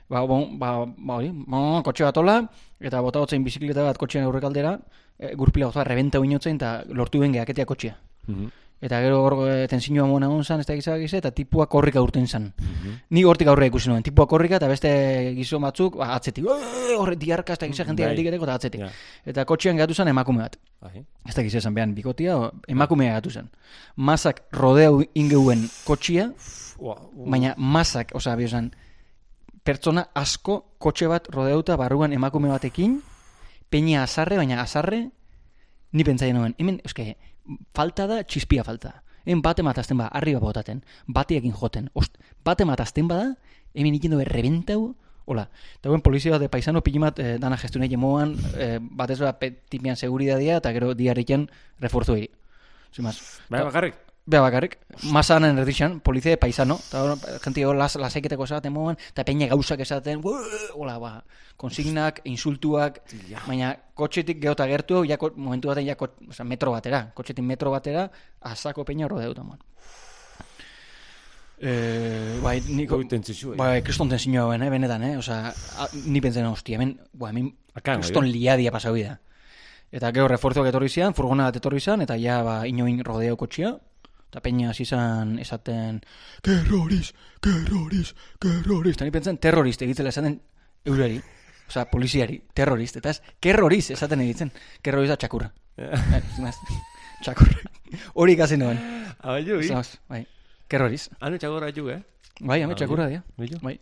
Ba, bon, ba, ba, hori, ba, kotxe bat hola, eta bota hotzein bizikleta bat kotxean aurrekaldera, e, gurpila gozoa, rebenta uinotzen, eta lortu den gehaketea kotxea. Mhm. Eta gero hor e, tensioa mona egon zan, ez da gizak eta tipua korrika urten zan. Mhm. Ni hortik aurre ikusi nuen, tipua korrika eta beste gizon batzuk, ba, atzetik, "Uee, horre diarka, ez da gizak jentia Bai. geldik eta atzetik. Ja. Eta kotxean gatu zen emakume bat. Bai. Ez da gizak esan behan bikotia, o, emakumea gatu zen. Masak rodeo ingeuen kotxia, baina masak, osea, biozan, pertsona asko kotxe bat rodeuta barruan emakume batekin, peña azarre, baina azarre, ni pentsaien nuen, hemen, eske, falta da, txispia falta. Hemen bate matazten ba, arriba botaten, bateekin joten, ost, bate matazten bada, hemen ikin dobe rebentau, hola, eta guen polizia bat de paisano pilimat eh, dana gestunei jemoan, eh, batez ba, tipian seguridadia, eta gero diarriken reforzu eri. Zimaz, Bai, bakarrik. Bea bakarrik, masanen erdixan, polizia de paisano, eta hor, gente hor las, lasaiketeko esaten moan, eta peña gauzak esaten, hola, ba, konsignak, insultuak, baina kotxetik geota gertu, ja, ko- momentu baten, ja, ko- oza, metro batera, kotxetik metro batera, azako peña rodeuta moan. Eh, bai, niko, Goi tentzitzu. bai, kriston tensioa ben, eh, benetan, eh, oza, a, ni pentsen, hostia, hemen, ba, hemen, kriston oi, liadia pasau da. Eta gero refuerzoak etorri zian, furgona bat etorri zian, eta ja, ba, inoin rodeo kotxia, eta peña hasi zan esaten, terroriz, terroriz, terroriz, eta ni pentsen, terrorist egitzela esaten eurari, osea, poliziari, terrorist, eta ez, kerroriz esaten egitzen, kerroriz da txakurra. Eh, zimaz, txakurra. Hori ikasi. Ah, jo, i. Zimaz, bai, kerroriz. Anu txagorra juk, eh? Bai, hame Ah, txakurra dia. Billo. Bai.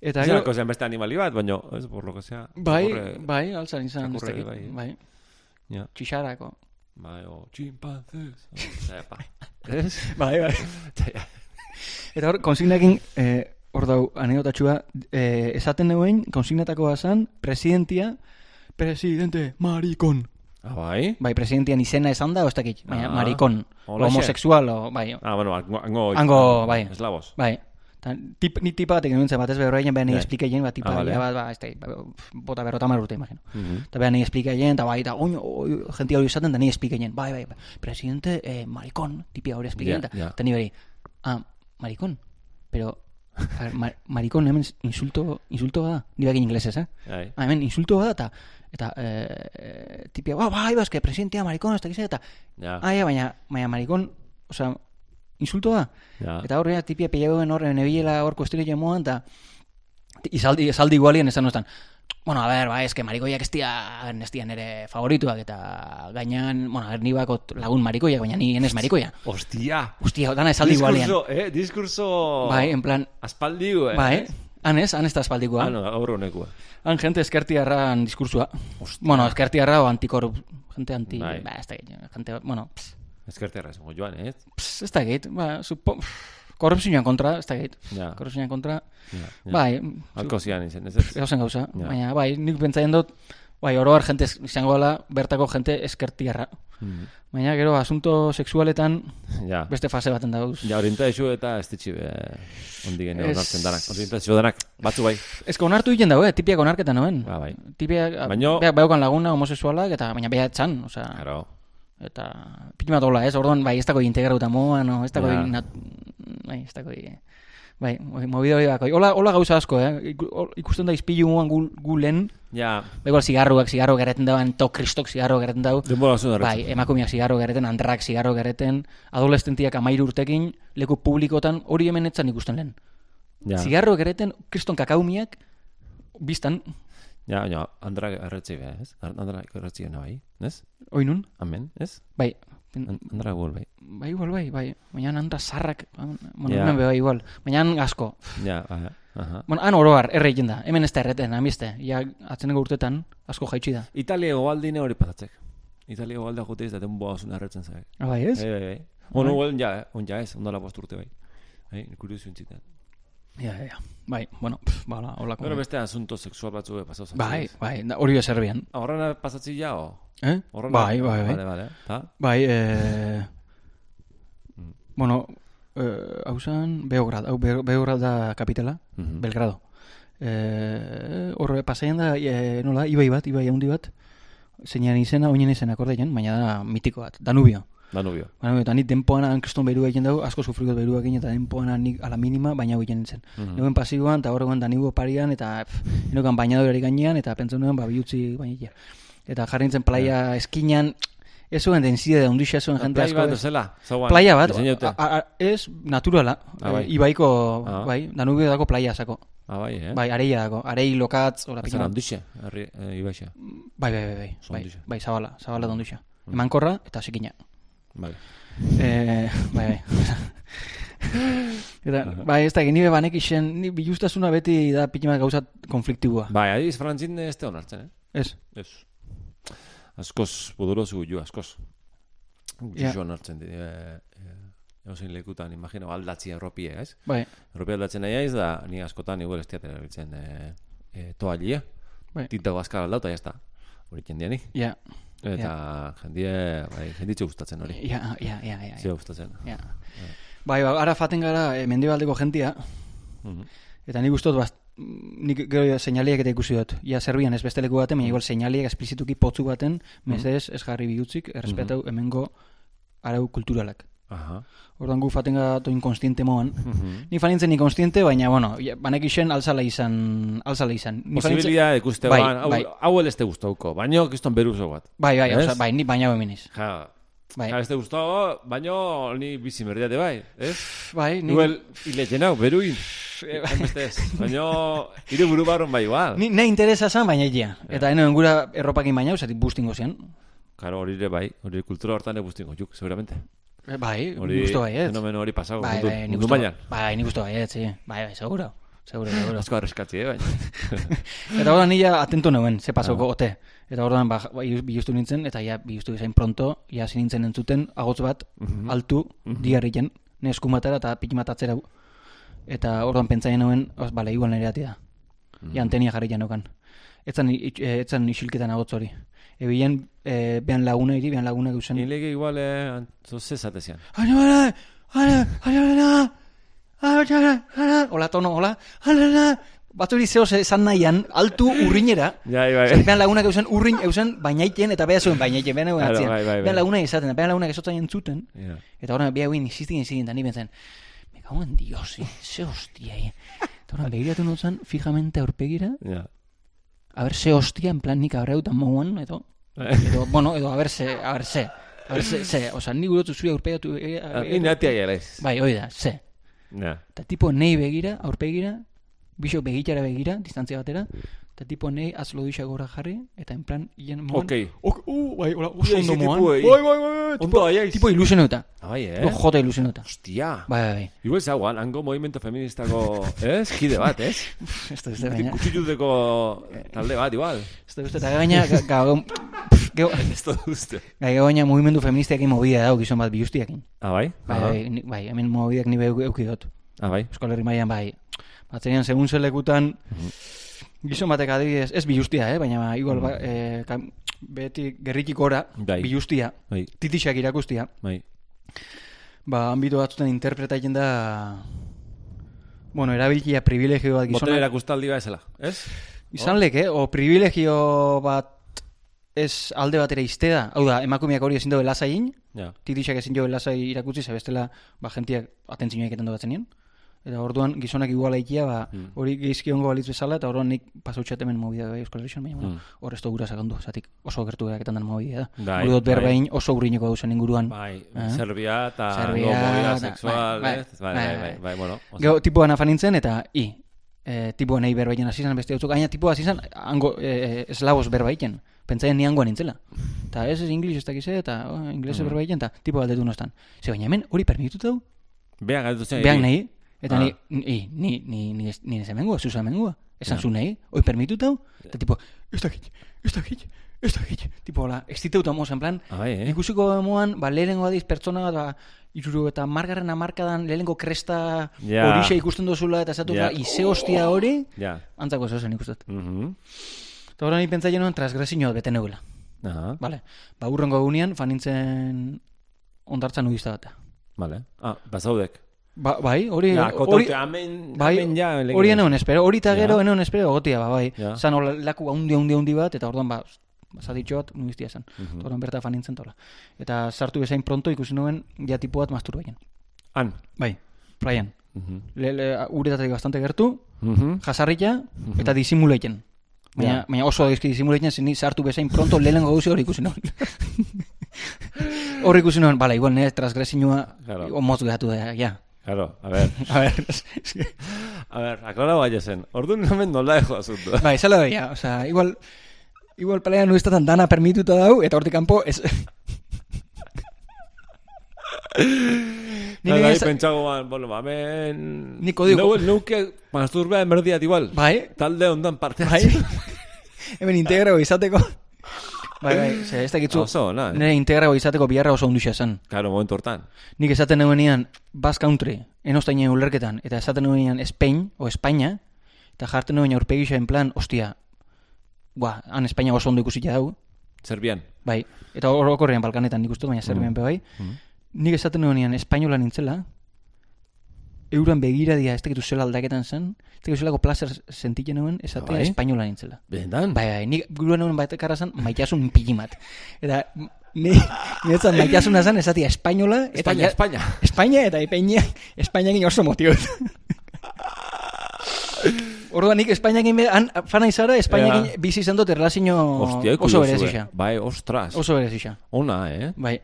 Eta gero, gero... zean beste animali bat, baina, ez, por lo que sea. bai, bai, alzan izan, ez txakurre, dakit, bai. bai. Ja. Txixarako. Bai, o, chimpanzes. Osea, pa. Ez? Bai, bai. Eta hor, konsignekin, eh, hor dau, anedotatxua, eh, esaten neuen, konsignetakoa zan, presidentia, presidente marikon. Ah, bai? Bai, presidentian izena esan da, ostakit, baina Ah, marikon. Homosexual, o, bai, Ah, bueno, hango... Hango, Hango, bai. Eslavos. bai. Ta, tip, ni tipa batek genuen batez behar behar nahi Bai. esplikeien, bat tipa, Ah, vale. bat, ba, ez da, ba, bota berrota marrute, imagino. Mhm. Eta behar nahi esplikeien, eta bai, eta oin, oi, jentia hori izaten, da nahi esplikeien, bai, bai, bai, presidente eh, marikon, tipia hori esplikeien, eta ja. eta ni beri, ah, marikon, pero, mar, marikon hemen insulto, insulto da, ni bakin inglesez, eh? Bai. Ah, hemen insulto da, eta, eta, eh, tipia, ba, bai, ba, eske, presidentia marikon, ez da gizia, eta, Ja. ah, ja, baina, baina marikon, osea, insulto da, Ja. Eta horre tipia peiagoen horre nebiela hor kuestile moan, eta izaldi, izaldi igualien esan nostan. Bueno, a ver, ba, eske marikoiak ez dira, ez dira nere favorituak, eta gainan, bueno, a ver, ni bakot lagun marikoiak, baina ni enez marikoia. Hostia. Hostia, dana esaldi igualien. Diskurso, eh? Diskurso... Bai, en plan, Aspaldi, eh? bai, han ez, han da espaldikoa. Ah, no, gaur honekua. Han gente eskertiarran diskursua. Bueno, eskertiarra o antikorup, gente anti, Bai. ba, ez da, gente, bueno, pss, Eskerterra esango joan, eh? pss, ez da gait, ba, supo, korrupzioan kontra, ez da gait, Ja. korrupzioan kontra, Ja, ja. bai, Alko zian izen, ez ez? Egozen gauza, Ja. baina bai, nik pentsatzen dut, bai, oroar jente es- izango dela, bertako jente eskertiarra. Mhm. Baina gero, asunto sexualetan Ja. beste fase baten dauz. Ja, orientazio eta ez ditxi be... Ondi Ez- onartzen danak. Orientazio danak, batzu bai. Ez que onartu egiten dago, eh? tipiak onarketan noen. Ba, bai. Tipiak, Baino- beak beukan laguna homosexualak, eta baina beha etxan, osea, Claro. Eta piti bat hola, ez? Orduan, bai, ez dako integrauta moan, no? ez dako Ja. nat... bai, ez dako bai, mobido hori bako. Hola, hola gauza asko, eh? Ikusten da izpilu moan gu, gu lehen, Ja, Ba, igual zigarroak, zigarro gereten dauen, to kristok zigarro gereten dau. denbora zuen Bai, emakumeak zigarro gereten, andrak zigarro gereten, adolescentiak amairu urtekin, leku publikotan, hori hemen etzan ikusten lehen. Ja, Zigarro gereten, kriston kakaumiak, biztan, ja, ja, andra erretzi be, ez? Andra erretzi gana bai, ez? oinun, Amen, ez? bai, An- Andra gul bai. bai, igual, bai, bai, baina andra zarrak, bueno, Ja. hemen be bai, igual, baina asko. Ja, aha, aha. Bueno, han oroar, erre egiten da, hemen ez da erreten, amiste, ja, atzeneko urtetan, asko jaitsi da. Italia goaldine hori pasatzek. Italia goalda jute ez da denboa zuen erretzen zaik. Bai, ez? Bai, bai, bai. Ono, igual, ja, eh? on ja ez, ondala bost urte bai. Bai, kuriosu intzitan. Ja, ja, ja. Bai, bueno, pff, bala, holako. Gero beste asunto sexual batzu pasau Bai, bai, da- hori bezerbian. Horrena pasatzi ja, o? Eh? Horrena? Bai, bai, bai. Vale, vale, ta? Bai, eh... Mm. bueno, eh, hau zen, Beograd, hau Be- Beograd da kapitala, Mhm. Belgrado. Eh, horre pasaien da, eh, nola, ibai bat, ibai handi bat, zeinan izena, oinen izena akordeien, baina da mitiko bat, Danubio. Danubio. Danubio, eta nik denpoan kriston beru egin dago, asko sufrikot beru egin, eta denpoan nik ala minima, baina egin nintzen. Mhm. Neuen pasiboan, eta horregoen Danubio parian, eta enokan bainadorari gainean, eta pentsen nuen, ba, bihutzi baina. Eta jarri nintzen playa eskinan, ez zuen denside da undixia zuen jente Playa asko. bat ez. zela. Playa bat, ez naturala, Ah, bai. eh, ibaiko, Ah. bai, Danubio dako playa sako. Ah, bai, eh? Bai, areia dako, arei lokatz, Zara pina. handixe, herri, eh, ibaixa. Bai, bai, bai, bai, bai, bai, zabala, zabala da onduxa. Mm. Emankorra eta zikina. Vale. Eh, bai, bai. Eta, Aha. bai, ez da, nire banek isen, ni bilustasuna beti da pitima gauzat konfliktibua. Bai, adiz, frantzin ez te onartzen, eh? Ez? Ez. Askoz, budurozu jo, askoz. Ja. Gutxu onartzen, di, eh, eh, Eozein lekutan, imagino, aldatzi Europie, ez? Bai, Europia aldatzen nahi da, ni askotan, igual ez diaten erabiltzen eh, eh, toalia. Bai. Tinta bazkara aldauta, jazta. Hori jendiani. ja, Eta jendie, bai, jenditxe gustatzen hori. ja, ja, ja, ja, ja. gustatzen. ja. Bai, ba, ara faten gara e, mendebaldeko jentia, Mhm. eta nik ustot, bast, nik gero seinaliak eta ikusi dut. Ja, Serbian ez beste leku baten, baina igual seinaliak esplizituki potzu baten, mesedez ez jarri bihutzik, errespetau hemengo arau kulturalak. Aha. Orduan gu faten gara to inkonstiente moan. Mhm. Ni fanintzen inkonstiente, baina, bueno, banek isen alzala izan, alzala izan. Ni Posibilia ikuste Bai, ban, hau, bai. hau el este gustauko, baino kiston beruzo bat. Bai, bai, oza, bai, ni baina eminiz. Ja, Bai, este gustau, baino ni bizi merdiate bai, ez? bai, ni, Igual, ile jenau, beruin. Beste ez. Baino, ire buru barron bai igual. ni, ne interesa zan, baina egia. Eta eno engura erropakin baina, usatik bustingo zian. Karo, hori ere bai, hori kultura hortan egustingo juk, seguramente. Eh, Bai, Hori, nik gusto bai, ez. fenomeno hori pasau, Bai, bai, nik mundu gusto, mailan. bai, nik gusto bai, ez, sí. Bai, bai, seguro. Seguro, seguro. Asko arriskatzi, eh, baina. Eta orduan nila atento neuen, ze pasoko ote. Eta orduan ba, ba, bilustu nintzen, eta ja bilustu zain pronto, ja zin nintzen entzuten, agotz bat, altu, diarriken, ne eskumatera eta pikimatatzera. Eta orduan pentsaien neuen, os, bale, igual nire ati da. Ja antenia jarri janokan. Etzan, etzan isilketan agotz hori. Ebien, e, behan laguna iri, behan laguna gauzen. Nilege igual, eh, antzo zezatezian. Ana, ana, ana, ana, ana, ana, ana, hola tono, hola, ana, ana, Batzuri zeo esan nahian, altu urrinera, Ja, bai, bai. behan lagunak eusen urrin, eusen bainaiten, eta beha zuen bainaiten, behan egun Claro, atzian. bai, bai, bai. Behan lagunak esaten, behan lagunak esotzen entzuten, Ja. eta horren beha egin insistin insistin, eta ni bentzen, me cago en Dios, eh, ze hostia, eh. Eta horren begiratu nutzen, fijamente aurpegira, Ja. A ver, hostia, en plan nik abreutan moguan, edo, edo, bueno, edo, a ver, ze, a ver, ze, a ver, ze, ze, oza, ni gurotu zuri aurpegatu, eh, Ni natia jaraiz. bai, hoi da, ze. Ja. Eta tipo nei begira, aurpegira, biso begitara begira, distantzia batera, eta tipo nei azlo duxa gora jarri, eta en plan, hien moan, Ok. Ok, uh, bai, hola, oso ondo moan. Bai, bai, bai, Ondo tipo, tipo ilusioneuta. Bai, eh? Tipo jota ilusioneuta. Hostia. Bai, bai, bai. Igual zauan, hango movimento feministako, ez? Kide bat, ez? Esto ez da baina. Kutsututeko talde bat, igual. Ez da uste, eta gaina, ga- ga- geu- Ez da uste. gai gaina mugimendu feministiakin movida dago gizon bat bilustiakin. Ah, bai? Bai, bai, bai, hemen mobidak ni behu euki dut. Ah, bai? Euskal Herri mailan bai. Batzerian, segun zelekutan, gizon batek adibidez, ez bilustia, eh? baina ba, igual, ba, eh, kam- beti gerritik gora, Bai. bilustia, Bai, titixak irakustia, bai. ba, ambito batzutan interpretatzen da, bueno, erabilikia privilegio bat Botere gizona. erakustaldi bezala, ez? Izan leke, o privilegio bat ez alde batera iztea, hau da, emakumeak hori ezin dobe lasain, Ja. titixak ezin jo lasai irakutsi, ze bestela, ba, jentiak atentzioa egiten dugatzen nien. Eta orduan gizonak igual aikia, ba, Mm. hori geizki ongo balitz bezala, eta orduan nik pasautxat hemen mobida bai Euskal Herrixan, baina, Mm. hor ez da gura sakandu, zatik oso gertu geraketan den mobida da. Bai, Gure dut bai. berbain oso urrineko gauzen inguruan. Bai, Eh? Serbia eta Serbia, sexual, bai, bai, Bai, bai, bai, bai, bai. bai, bueno. oso- Gero tipuan afan nintzen, eta i, e, tipuan nahi berbaiten hasi zen beste batzuk, gaina tipua hasi zen, hango, e, eslabos berbaiten, pentsaien ni hangoan nintzela. Eta ez ez inglis ez dakize, eta oh, inglese Mhm. berbaiten, eta tipo galdetu nostan. Ze baina hemen hori permitutu dau, Behan gaitu zen. behan nahi, eta Ah. ni, ni, ni, ni, ni, ni ez emengua, zuza emengua, esan Ja. zu nahi, hori permitutu dau, eta tipo, ez dakit, ez dakit, ez dakit, tipo, hola, ez diteuta moz, en plan, Ah, eh? Ikusiko moan, ba, lehenengo adiz pertsona bat, ba, iruro eta margarren amarkadan lehenengo kresta Ja. horixe ikusten dozula, eta zatu, Ja. ba, ize hostia hori, Ja. antzako zozen ikustet. Mhm. Eta horren ipentza nuen transgresioa bete neula. Aha, Vale. Ba, urrengo egunean, fanintzen ondartzan udizta bat. vale. Ah, bazaudek. Ba, bai, hori... Ja, hori amen, Bai, amen ja. hori enoen espero, hori eta gero Ja. enoen espero gotia, ba, bai. Ja. Zan hola laku haundi haundi haundi bat, eta orduan, ba, bazaditxo bat, nudiztia zen. Mhm. Eta Orduan berta fanintzen tola. Eta sartu bezain pronto ikusi nuen, ja tipu bat masturbaien. Han. Bai, playan. Mhm. Le, le, uretatik bastante gertu, Mhm. jasarrita eta disimuleiten. Baina, Ja. baina oso gaizki disimuleiten, zini sartu bezain pronto lehenengo gauzi hori ikusi nuen. hor ikusi nuen, bala, igual nire transgresinua Claro. motz gehatu da, ja. Claro, a ver. A ver, es A ver, aklara bai zen. Orduan hemen nola dejo asunto. bai, zala da, ja, osea, igual, igual pelean nuiztatan dana permituta dau, eta hortik kanpo, ez... Ni Bai, nire pentsagoan, bueno, ba, hemen... Ni kodigo- Neu, neuke masturbea emerdiat igual. Bai. Talde ondan parte bai, hemen integrago izateko, bai, bai, ze, ez dakitzu, Oso, ona, eh? nire integrago izateko biharra oso onduxa zen. Claro, momentu hortan. Nik esaten nuenean Basque Country, enostainen ulerketan, eta esaten nuenean Spain, o España, eta jarten nuen aurpegisa en plan, ostia, ba, han Espainia oso ondo ikusita dau, Serbian. bai, eta orokorrean Balkanetan nik uste, baina Serbian pe bai, Mhm. nik esaten nuenean espainola nintzela, euran begiradia ez dakitu zela aldaketan zen, ez dakitu zelako placer sentitzen nuen, esatea Bai. espainola nintzela. Benetan? Bai, bai, nik gure nuen bat zen, maitasun pigimat. Eta ni, niretzat maitasuna zen, esatia espainola, eta España, España. Espainia eta Ipeinia, Espainiakin oso motiot. Orduan nik Espainiakin be- han fana izara, Espainiakin Ja. bizi izan dut erlazio Hostia, oso kurioso, berezixa. eh. Bai, ostras. Oso berezixa. Ona, eh? Bai.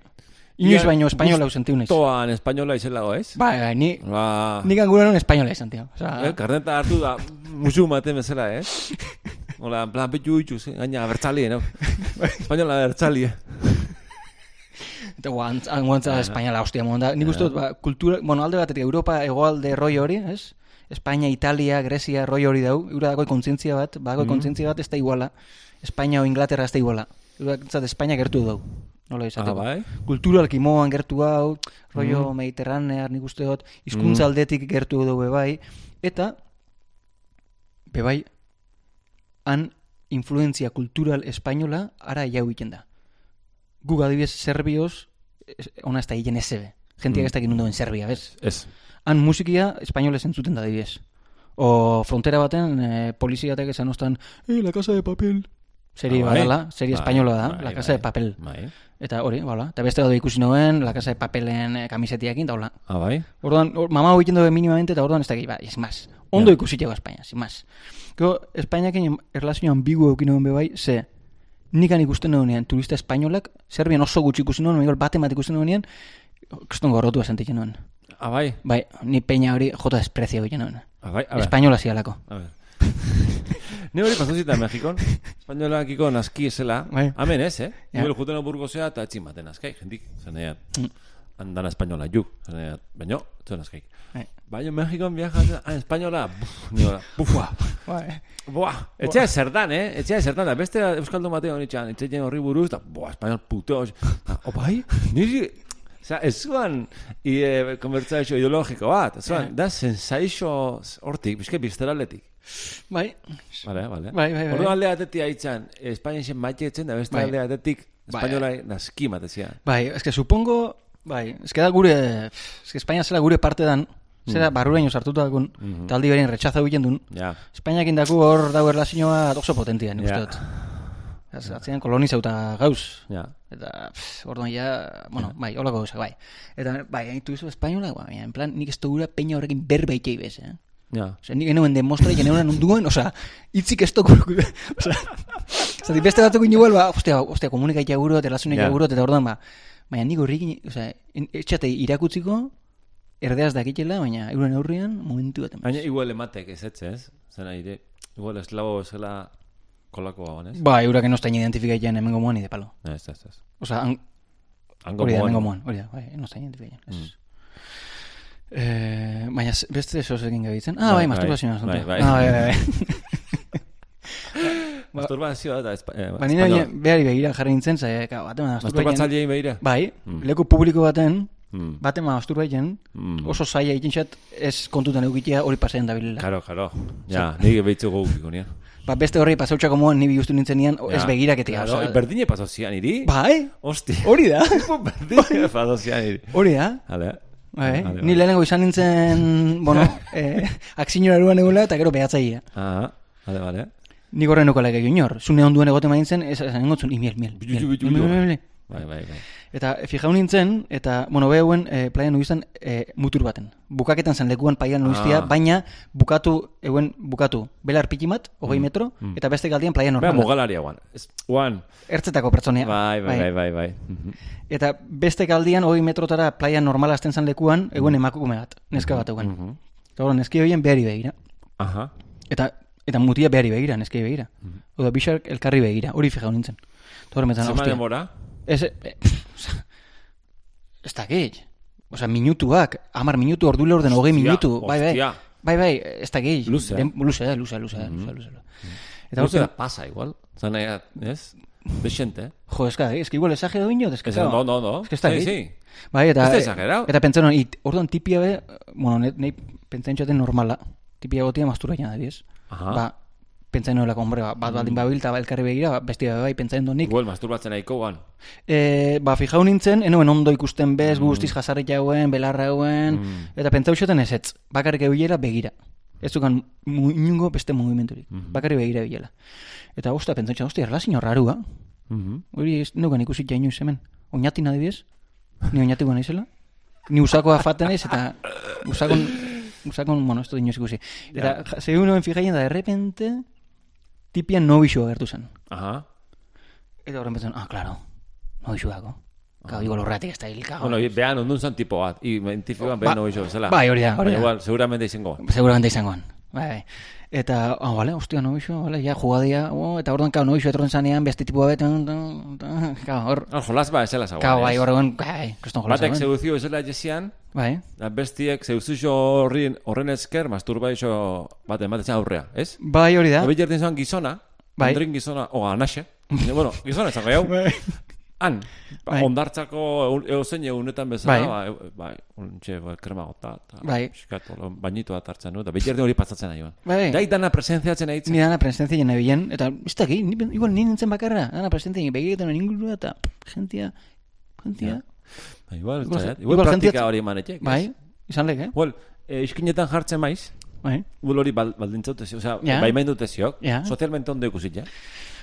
Inoiz baino espainola usentiunez. Toan espainola izelago, ez? Bai, bai, ni, Ba... nik angura non espainola izan, tio. Osa, Eh, karneta hartu da, musu maten bezala, eh? Hola, en plan, betu itxuz, eh? gaina abertzalie, no? Espainola abertzalie. eta guantza, guantza espainola, hostia, monda. Nik uste dut, ba, kultura, bueno, alde batetik, Europa egoalde roi hori, ez? Espainia, Italia, Grecia, roi hori dau, eura dago kontzientzia bat, badago Mhm. kontzientzia bat ez da iguala. Espainia o Inglaterra ez da iguala. Eurak Espainia gertu dau. Nola Ah, izateko. bai? Kulturalki moan gertu hau, rollo Mhm. mediterranear nik uste dut, hizkuntza aldetik gertu du bebai, eta bebai han influentzia kultural espainola ara jau egiten da. Guk adibidez Serbioz, ona ez da egiten SB. Gentiak Mm. ez da egin en Serbia, bez? Ez. Han musikia espainoles entzuten da adibidez. O frontera baten, eh, poliziatek esan ostan, eh, la casa de papel. Serie Ah, bai? badala, serie Bai, espainola da, bai, la casa de bai. papel. Bai. Eta hori, bala. Eta beste gaude ikusi noen, la casa de papelen eh, kamisetiakin, da hola. Ah, bai? Orduan, or, mama egiten dugu minimamente, eta orduan ez dakit, ba, es más. Ondo Ja. ikusi jau Espainia, sin más. Gero, Espainiakin erlazio ambigu eukin egon bebai, ze, nikan ikusten nuenean turista espainolak, Serbian oso gutxi ikusten nuen, igual bate bat ikusten nuenean, kriston gorrotu esentitzen nuen. Ah, bai? Bai, ni peña hori jota desprezio egiten nuen. Ah, bai? Espainola zialako. A ver. Ne hori pasazita Mexikon, espainolakiko naski esela, Bai. hemen ez, eh? Ja. Igual jutena burgozea eta etxin baten askai, jendik, zenean, Mm. andana espainola juk, zenean, baino, zuen askai. Bai. Baina Mexikon viajatzen, ah, espainola, buf, ni hola, bufua, Bai. buah, etxea zertan, eh? Etxea zertan, da beste Euskaldun bateo honitxan, etxeien horri buruz, da, buah, espainol puteo, ah, o bai, niri, Osa, ez zuan e, konbertsaixo ideologiko bat, ez zuan, da sensaixo hortik, bizke bizteraletik. Bai, Vale, vale. Bai, bai, bai. Orduan alde batetik haitzan, Espainiasen maite etzen, da beste Bai. alde batetik, Bai. espainola naski matezia. bai, eske supongo, bai, eske da gure, eske Espainia zela gure parte dan, zera barruraino sartuta dakun, Mhm. taldi berien retxaza egiten duen, Ja. Espainiak indaku hor dau erlazioa oso potentia, nik Ja. uste dut. Ez, atzean kolonizauta gauz. Ja. Eta, pff, orduan ja, bueno, bai, holako gauzak, bai. Eta, bai, haitu izu espainola, bai, en plan, nik ez dugura peña horrekin berbeitei bez, eh? Ja. Osea, nik genuen demostra, genuen onduen, osea, itzik ez dugu, osea, zati beste batzuk igual, ba, ostia, ostia, komunikaitea guro, erlazionek Ja. guro, eta orduan, ba, baina nik horrekin, osea, en- etxate irakutziko, erdeaz dakitela, baina euren aurrian, momentu bat Baina igual ematek ez etxe, ez? Zena ire, igual eslabo zela kolako hau, ez? Ba, eurak enostain identifikaitzen hemengo moan, de palo. Ez, ez, ez. Han, Hango hori da, moan. hemengo moan, hori da, bai, enostain identifikaitzen. Mm. Eh, baina beste eso egin gabitzen. Ah, bai, Bai, masturbazioa. bai, asuntoa. bai. Ah, bai, bai, bai. Masturbazioa eta espa, eh, Ba, nire espainola. baina behari begira jarri nintzen, batean masturbaiten. Masturbatzaileei begira? Bai, Mm. leku publiko baten, Mm. baten masturbaiten, Mm. oso zaila egiten xat, ez kontutan eukitea hori pasean dabilela. Karo, karo. Ja, nire behitzu gogukiko nien. Ba, beste horri pasautxako moan ni bigustu nintzen nian, ez begiraketia. Claro, osea. berdine pasozian iri. Bai, Hostia. hori da, Berdine pasozian iri. hori da. Vale. Bai, Vale, ni lehenengo izan nintzen, bueno, eh, akzinora eruan egula eta gero behatzaia. Ah, vale, vale. Nik horren nuko lege inor. Zune onduen egote maintzen, ez esan ingotzun, imiel, miel. Bitu, miel, bitu, miel, bitu. miel, miel. Bai, bai, bai. Eta e, fijau nintzen, eta, bueno, behauen, e, playa nuizan e, mutur baten. Bukaketan zen lekuan paian nuiztia, Ah. baina bukatu, euen bukatu, belar piki bat, hogei metro, mm. eta beste galdian playa normala. mogalaria guan. Ez, guan. Ertzetako pertsonea. Bai, bai, bai, bai, bai. Mhm. Eta beste galdian, hogei metrotara playa normala azten zen lekuan, euen emakume bat, neska bat euen. Mhm. Eta hori, neski horien behari begira. Aha. Eta eta mutia behari begira, neski begira. Mhm. Oda, bixark elkarri begira, hori fijau nintzen. Eta hori metan. Ez, e, ez da gehi. Osa, minutuak, amar minutu, ordu orden, hogei Hostia, minutu. Bai, bai, bai, bai, ez da gehi. Luze, eh? Dem- Luze, da, luze, luze, da, luze, luze. Eta Eta hori, pasa igual. Zana, ya, ez? Dexente. jo, ez da, ez que igual inot, ez que, Ez, claro, no, no, no. Ez que ez da Sí, sí. Bai, eta... Ez da exagerado. Eta pentsen hori, orduan tipia be, bueno, nei pentsen normala. Tipia gotia mastura jana, diez. Aha. Ba, pentsen horrela, hombre, ba, bat baldin babil, eta ba, elkarri begira, ba, bestia bai, pentsen donik. Igual masturbatzen nahiko guan. E, ba, fijau nintzen, enoen ondo ikusten bez, guztiz jasarrik jauen, belarra hauen, Mm. eta pentsau xoten ez ez, bakarrik ebilela begira. Ez dukan mu, inungo beste mugimendurik, Mhm. bakarrik begira bilela. Eta osta, pentsau xoten, ostia, erlazio rarua, Mhm. hori ez nukan ikusi jainu hemen. Oñati nadibidez, ni oñati guen naizela, ni usakoa faten ez, eta usakon, usakon, bueno, ez dut inoz ikusi. Eta, ja, segun noen fijaien da, de repente, tipian nobixua gertu zen. Aha. Eta horren betzen, ah, claro, nobixuako. Gau, igual horretik ez da hil, kago. Bueno, behan ondun zan tipo bat. Identifikoan Ba- behan no iso bezala. bai, hori da, hori da. igual, seguramente izango. Seguramente izangoan. Bai, bai. Eta, ah, vale, ostia, no iso, vale, ja, jugadia, oh, eta orduan, kao, no iso, etorren zanean, beste tipua bet, kao, hor, Hor, jolas ba, esela zagoan. kao, bai, orduan, bai, kriston jolas. Batek zeuzio esela jesian, Bai, da bestiek zeuzio horren, horren esker, masturba iso baten batetzen aurrea, ez? bai, hori da. Ebe jerten zan gizona, Bai. ondrin gizona, o anaxe, bueno, gizona esango jau, Bai. Han, ba, Bai. ondartzako eozein egunetan bezala, Bai. ba, e- bai, ontxe, ba, krema gota, eta, Bai. pixkat, hola, bainitu bat hartzen, no? eta beti hori pasatzen nahi, Bai. Jai dana presentziatzen nahi Ni dana presentzia nebilen, eta ez ni, igual ni nintzen bakarra, dana presentzia begireten ingurua, eta pff, jentia, jentia, Ba, igual, Igual- igual, igual praktika hori emanetxek, bai, izan leke, Igual, e, iskinetan jartzen maiz, bai. Igual hori bal, baldintzaute zio, osea, Ja. baimain dute ziok, Ja. sozialmente ondo ikusit, ja?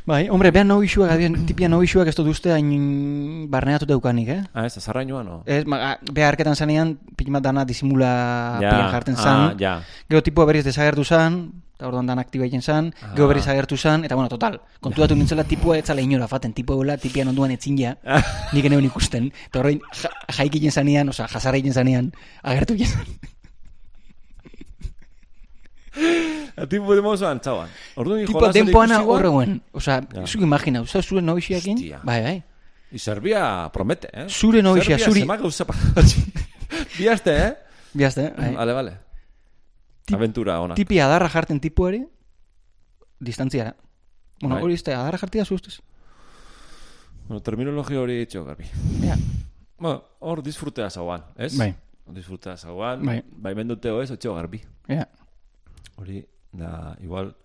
Bai, hombre, behan no isuak, tipia no isuak ez dut uste hain barneatu deukanik, eh? Ah, ez, azarrainoa, no? Ez, ma, beha arketan zanean, pila dana disimula Ja, pilan jartzen ah, zan. ja. Gero tipua berriz desagertu zan, eta orduan dan aktiba egin zan, Ah. gero berriz agertu zan, eta bueno, total, kontuatu nintzela tipua etzala inora faten, tipua eula tipian onduan etzin ja, nik eneuen ikusten, eta horrein ja, jaik egin zanean, oza, jasara egin zanean, agertu egin zan. A tipo de mozo antzaban. Orduan Tipua jolasen denpoana ikusi guan, horreuen, oza, Ja. zuk imagina, oza, zure nobixiakin, Hostia. bai, bai, Y Serbia promete, eh? Zure Serbia zuri- Serbia gauza pasatzi. Biazte, eh? bihazte, bai. Vale, vale. Tip- Aventura ona. Tipi adarra jarten tipuari, distantziara. Bueno, Bai. hori izte, adarra jartia zuztez. Bueno, terminologia hori etxo, garbi. Ja, Bueno, hor disfrutea zauan, ez? Bai. Disfrutea zauan. Bai. Bai menduteo ez, etxo, garbi. ja. Hori, da, igual,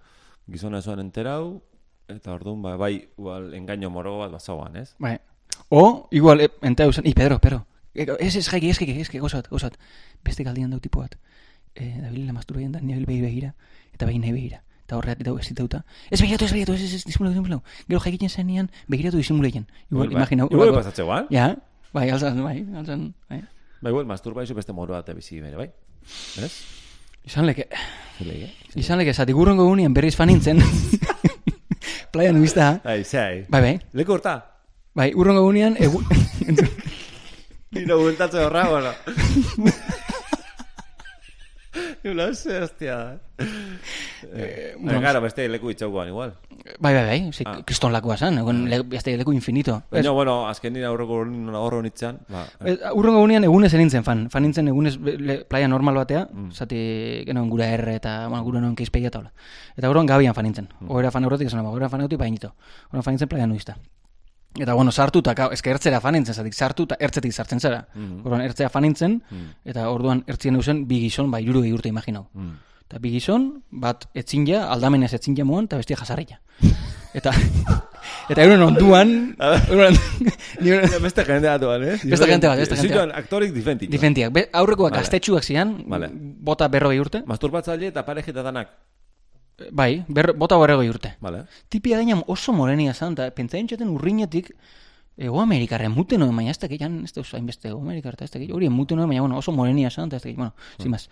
gizona esuan enterau, eta orduan, ba, bai, igual, engaño morogo bat bazauan, ez? Bai. O, igual, eh, enteu zen, i, Pedro, Pedro, Eh, ez, ez, jaiki, ez, ez, ez, gozat, gozat, beste galdian dau tipo bat, eh, dabilila masturbaien da, nire behi begira, eta behi nahi begira, eta horreat dau ez ditauta, ez begiratu, ez begiratu, ez, ez, ez, disimulau, gero jaikiten zenean, begiratu disimuleien, igual, bai. imaginau, Igual pasatze guan. ja, bai, alzan, bai, alzan, bai, Ba, igual, masturba iso beste moro bat bizi bere, bai? Ez? Izan leke, eh? izan leke, zati gurrengo gunean berriz fanintzen, playa nubizta, Ai, zai. bai, bai, Leku horta? bai, urrengo gunean, egun, Niro bultatze horra, bueno. Ula, ze hostia. Eh, bueno, Gara, beste leku itxaukoan igual. bai, bai, bai, ze, Ah. kriston lakoa zan, egon, le, beste leku infinito. Baina, bueno, azken nire aurreko horro nitzean, ba, eh, Urrengo gunean egunez enintzen fan, fan nintzen egunez le, playa normal batea, Mm. zati genuen gura erre eta, bueno, gura non keizpegia eta hola. Eta gauron gabian fan nintzen, Mm. oera fan eurotik esan, oera fan eurotik bainito. Oera fan nintzen playa nuizta. Eta, bueno, sartu eta, kao, eske ertzera fan nintzen, zatik sartu eta ertzetik sartzen zara. Mm. Orduan, ertzea fan nintzen, Mm. eta orduan ertzien eusen bi gizon, ba, irurogei urte imaginau. mm. Eta bi gizon, bat etzin ja, aldamenez etzin ja moan, eta bestia jasarria. Eta, eta euren onduan, euren, euren- Beste jende bat duan, eh? Beste gente bat, beste gente Zituan aktorik diferentik. Difentiak, Be, aurrekoak Vale. gaztetxuak zian, Vale. bota berrogei urte. Masturbatzaile eta parejita danak. Bai, ber, bota berrogei urte. Vale. Tipia gaina oso morenia zan, eta pentsatzen txaten urrinetik, Ego Amerikarra emuten noen, baina ez dakit, jan ez da oso hainbeste Ego Amerikar, eta ez dakit, hori emuten noen, baina bueno, oso morenia zan, ez dakit, bueno, sin más.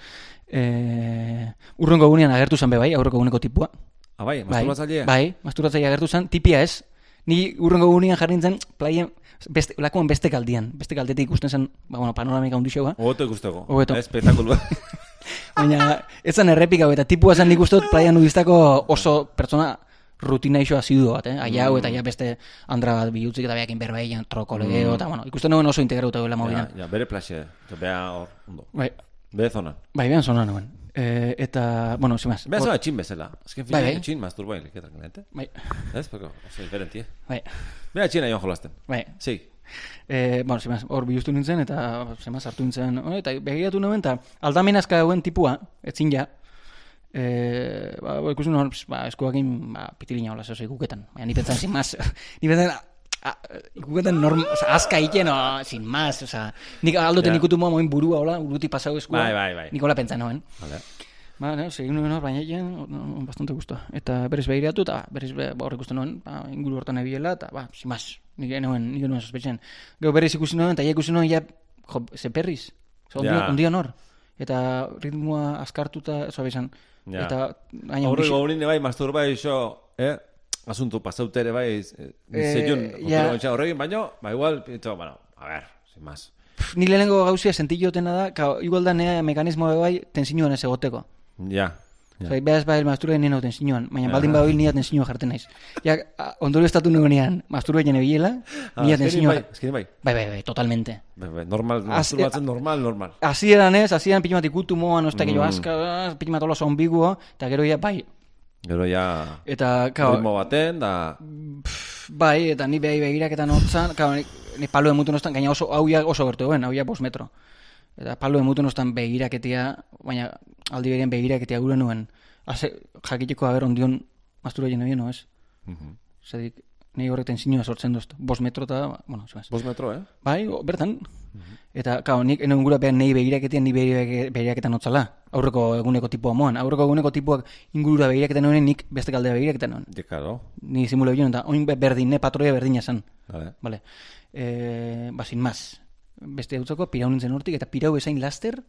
Eh, urrengo gunean agertu zan be bai, aurreko guneko tipua. Ah, bai, Bai, masturbatzailea? bai, masturbatzailea agertu zan, tipia ez. Ni urrengo gunean jarri nintzen, plaien, beste, lakoan beste kaldian, beste kaldetik ikusten zen, ba, bueno, panoramika hundixeua. Ogoto ikusteko. Hobeto. Baina, ez zan errepik hau, eta tipua zan nik uste dut playa nudistako oso pertsona rutina iso azidu bat, eh? Aia hau eta ja beste andra bat bihutzik eta behakin berbaian troko legeo, eta bueno, ikusten nuen oso integrauta duela ja, mobilan. ja, bere plaxe. Bea hor, ondo. Bai, Bere zona. bai, behan zona nuen. E, eta, bueno, zimaz. Bea zona etxin bezala. Azken Bai, fina bai. etxin masturbain liketak nete. Bai, Ez, porque oso diferentie. bai, Bea etxin aion jolasten. bai. Sí. E, bueno, zimaz, hor biluztu nintzen, eta zimaz hartu nintzen, oh, eta begiratu nuen, eta aldamenazka duen tipua, etzin ja, e, ba, ba, ikusten nuen, ba, eskuakin, ba, pitilina hola, zeu ikuketan. Baina, ni pentsan, sin más, ni pentsan, a- a- ikuketan norm, oza, azka iten, o, sin más, oza, nik aldoten Ja. ikutu moa moin burua, hola, uruti pasau eskua. Bai, bai, bai. Nik hola pentsan noen. Vale. Ba, ne, segin nuen hor, baina egin, no, bastante gustoa. Eta berez behiratu, eta berez be, ba, hor ikusten nuen, ba, inguru hortan ebiela, eta, ba, más, nik nuen, nik nuen sospetzen. Gero berez ikusi nuen, eta ikusi nuen, ja, jo, ze perriz, Osa, ondio, Ja. ondio nor. Eta ritmoa askartuta, zoa bezan. Ja. Eta, gaina, Horrego ondixe- horine bai, masturba iso, eh? Asunto pasautere bai, eh, Eh, zeion, ja. ja. horregin, baino, ba igual, pinto, bueno, a ver, sin más. Ni lehenengo gauzia sentillo dena da, kao, igual da nea mekanismo bai tensinuan ez egoteko. Ja. Ja. Osea, behaz bai masturbe nien hauten zinuan, baina baldin Aha. badoil niaten zinua jarten naiz. Ja, ondorio estatu nuenean, masturbe jene bilela, niaten azkenin zinua. bai, azkenin bai. Bai, bai, bai, totalmente. Bai, bai, normal, Az- masturbatzen normal, normal. Hasieran ez, hasieran pila bat ikutu moan, ostak Mm. mm. aska, pila bat ola zonbigua, eta gero ja, bai. Gero ja, Eta, kao, ritmo baten, da... bai, eta ni behai begiraketan hotzan, kao, ni, ni palo emuten ostan, gaina oso, hau oso gertu hau ja bos metro. Eta palo emuten ostan begiraketia, baina aldi berien begiraketia gure nuen, Haze, jakiteko haber ondion masturba jene bien, no ez? Mhm. Zedik, nahi horreten zinua sortzen duztu. Bos metro eta, bueno, zimaz. Bost metro, eh? Bai, bertan. Eta, kao, nik enen gura behar nahi begiraketean ni begirake- begiraketan notzala. Aurreko eguneko tipua moan. Aurreko eguneko tipuak ingurura begiraketan nuen nik beste kaldea begiraketan nuen. Ja, claro. Ni simule bilen eta oin be- berdin, ne patroia berdina zen. Vale. Vale. E, ba, sin más. Beste dutzako, pirau nintzen hortik, eta pirau esain laster,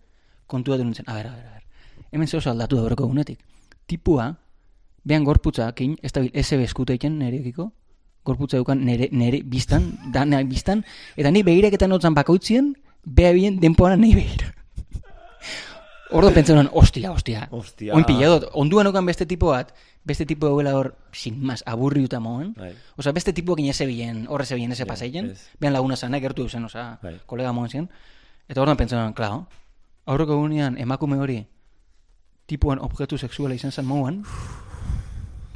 kontua nintzen. A ber, a ber, a ber. Hemen zeo aldatu da horreko egunetik. Tipua, behan gorputzakin, ez da bil, SB eskuta iken nerekiko, gorputza dukan nere, nere biztan, dana biztan, eta ni begiraketan notzan bakoitzien, beha bien denpoana nahi begira. Ordo pentsa nuen, ostia, ostia. Ostia. Oin pila dut, onduan okan beste tipo bat, beste tipo eguela hor, sin más, aburriuta moen. Bai. Osa, beste tipuak ine zebilen, horre zebilen eze Ja, paseien, ez. behan laguna zana, gertu zen, osa, Bai. kolega moen ziren. Eta horren pentsan, klaro, aurreko egunean emakume hori tipuan objektu sexuala izan zen moan,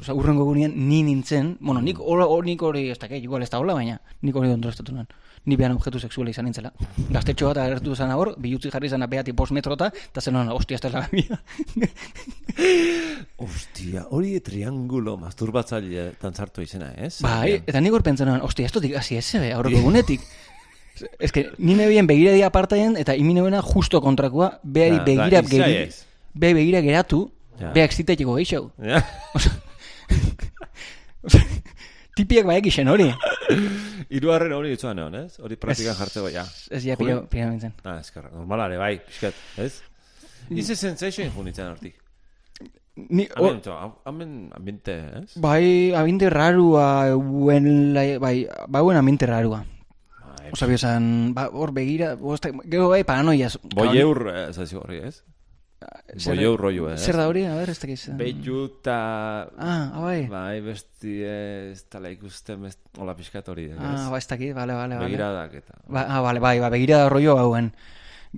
osa, urrengo egunean ni nintzen, bueno, nik hori, hor, nik hori, ez dakit, igual ez da hola, baina nik hori ondoreztatu nuen. Ni behan objektu sexuala izan nintzela. Gaztetxo bat agertu zen hor, bihutzi jarri zen behati bost metrota, eta zen hori, ostia, ez da la mía. Ostia, hori triangulo masturbatzaile sartu izena, ez? Bai, eta nik hor pentsan nuen, ostia, esto dik hasi ese be, aurreko egunetik. Ez que, ni nebien begira dia apartaien, eta imi justo kontrakoa, behari Da, da, begira, izai geri, ez. be begira geratu, Ja. beha excitetiko geixau. Ja. Tipiak baek isen hori. Hirugarren hori itzuan egon, ez? Hori praktikan jartzeko, ja. Ez ja, pila, pila. Ah, eskerra, normalare, bai, pixkat, ez? Ize sensation junitzen hortik. Ni, o, Hemen, to, hemen ambiente, ez? bai, aminte rarua, buen, bai, ba, buen aminte rarua. Bai, Osa, bizan, ba, hor begira, gero bai, paranoia. Boieur, eh, ez horri, ez? Zer- Boieur rollo, ez? Zer da hori? A ber, ez dakiz. Beitu eta... Ah, bai. Bai, besti ez tala ikusten, best... hola pixkat hori, ez? Ah, ba, ez dakit, bale, bale, bale. Begiradak eta... Ba, ah, bale, bai, ba, begira rollo hauen.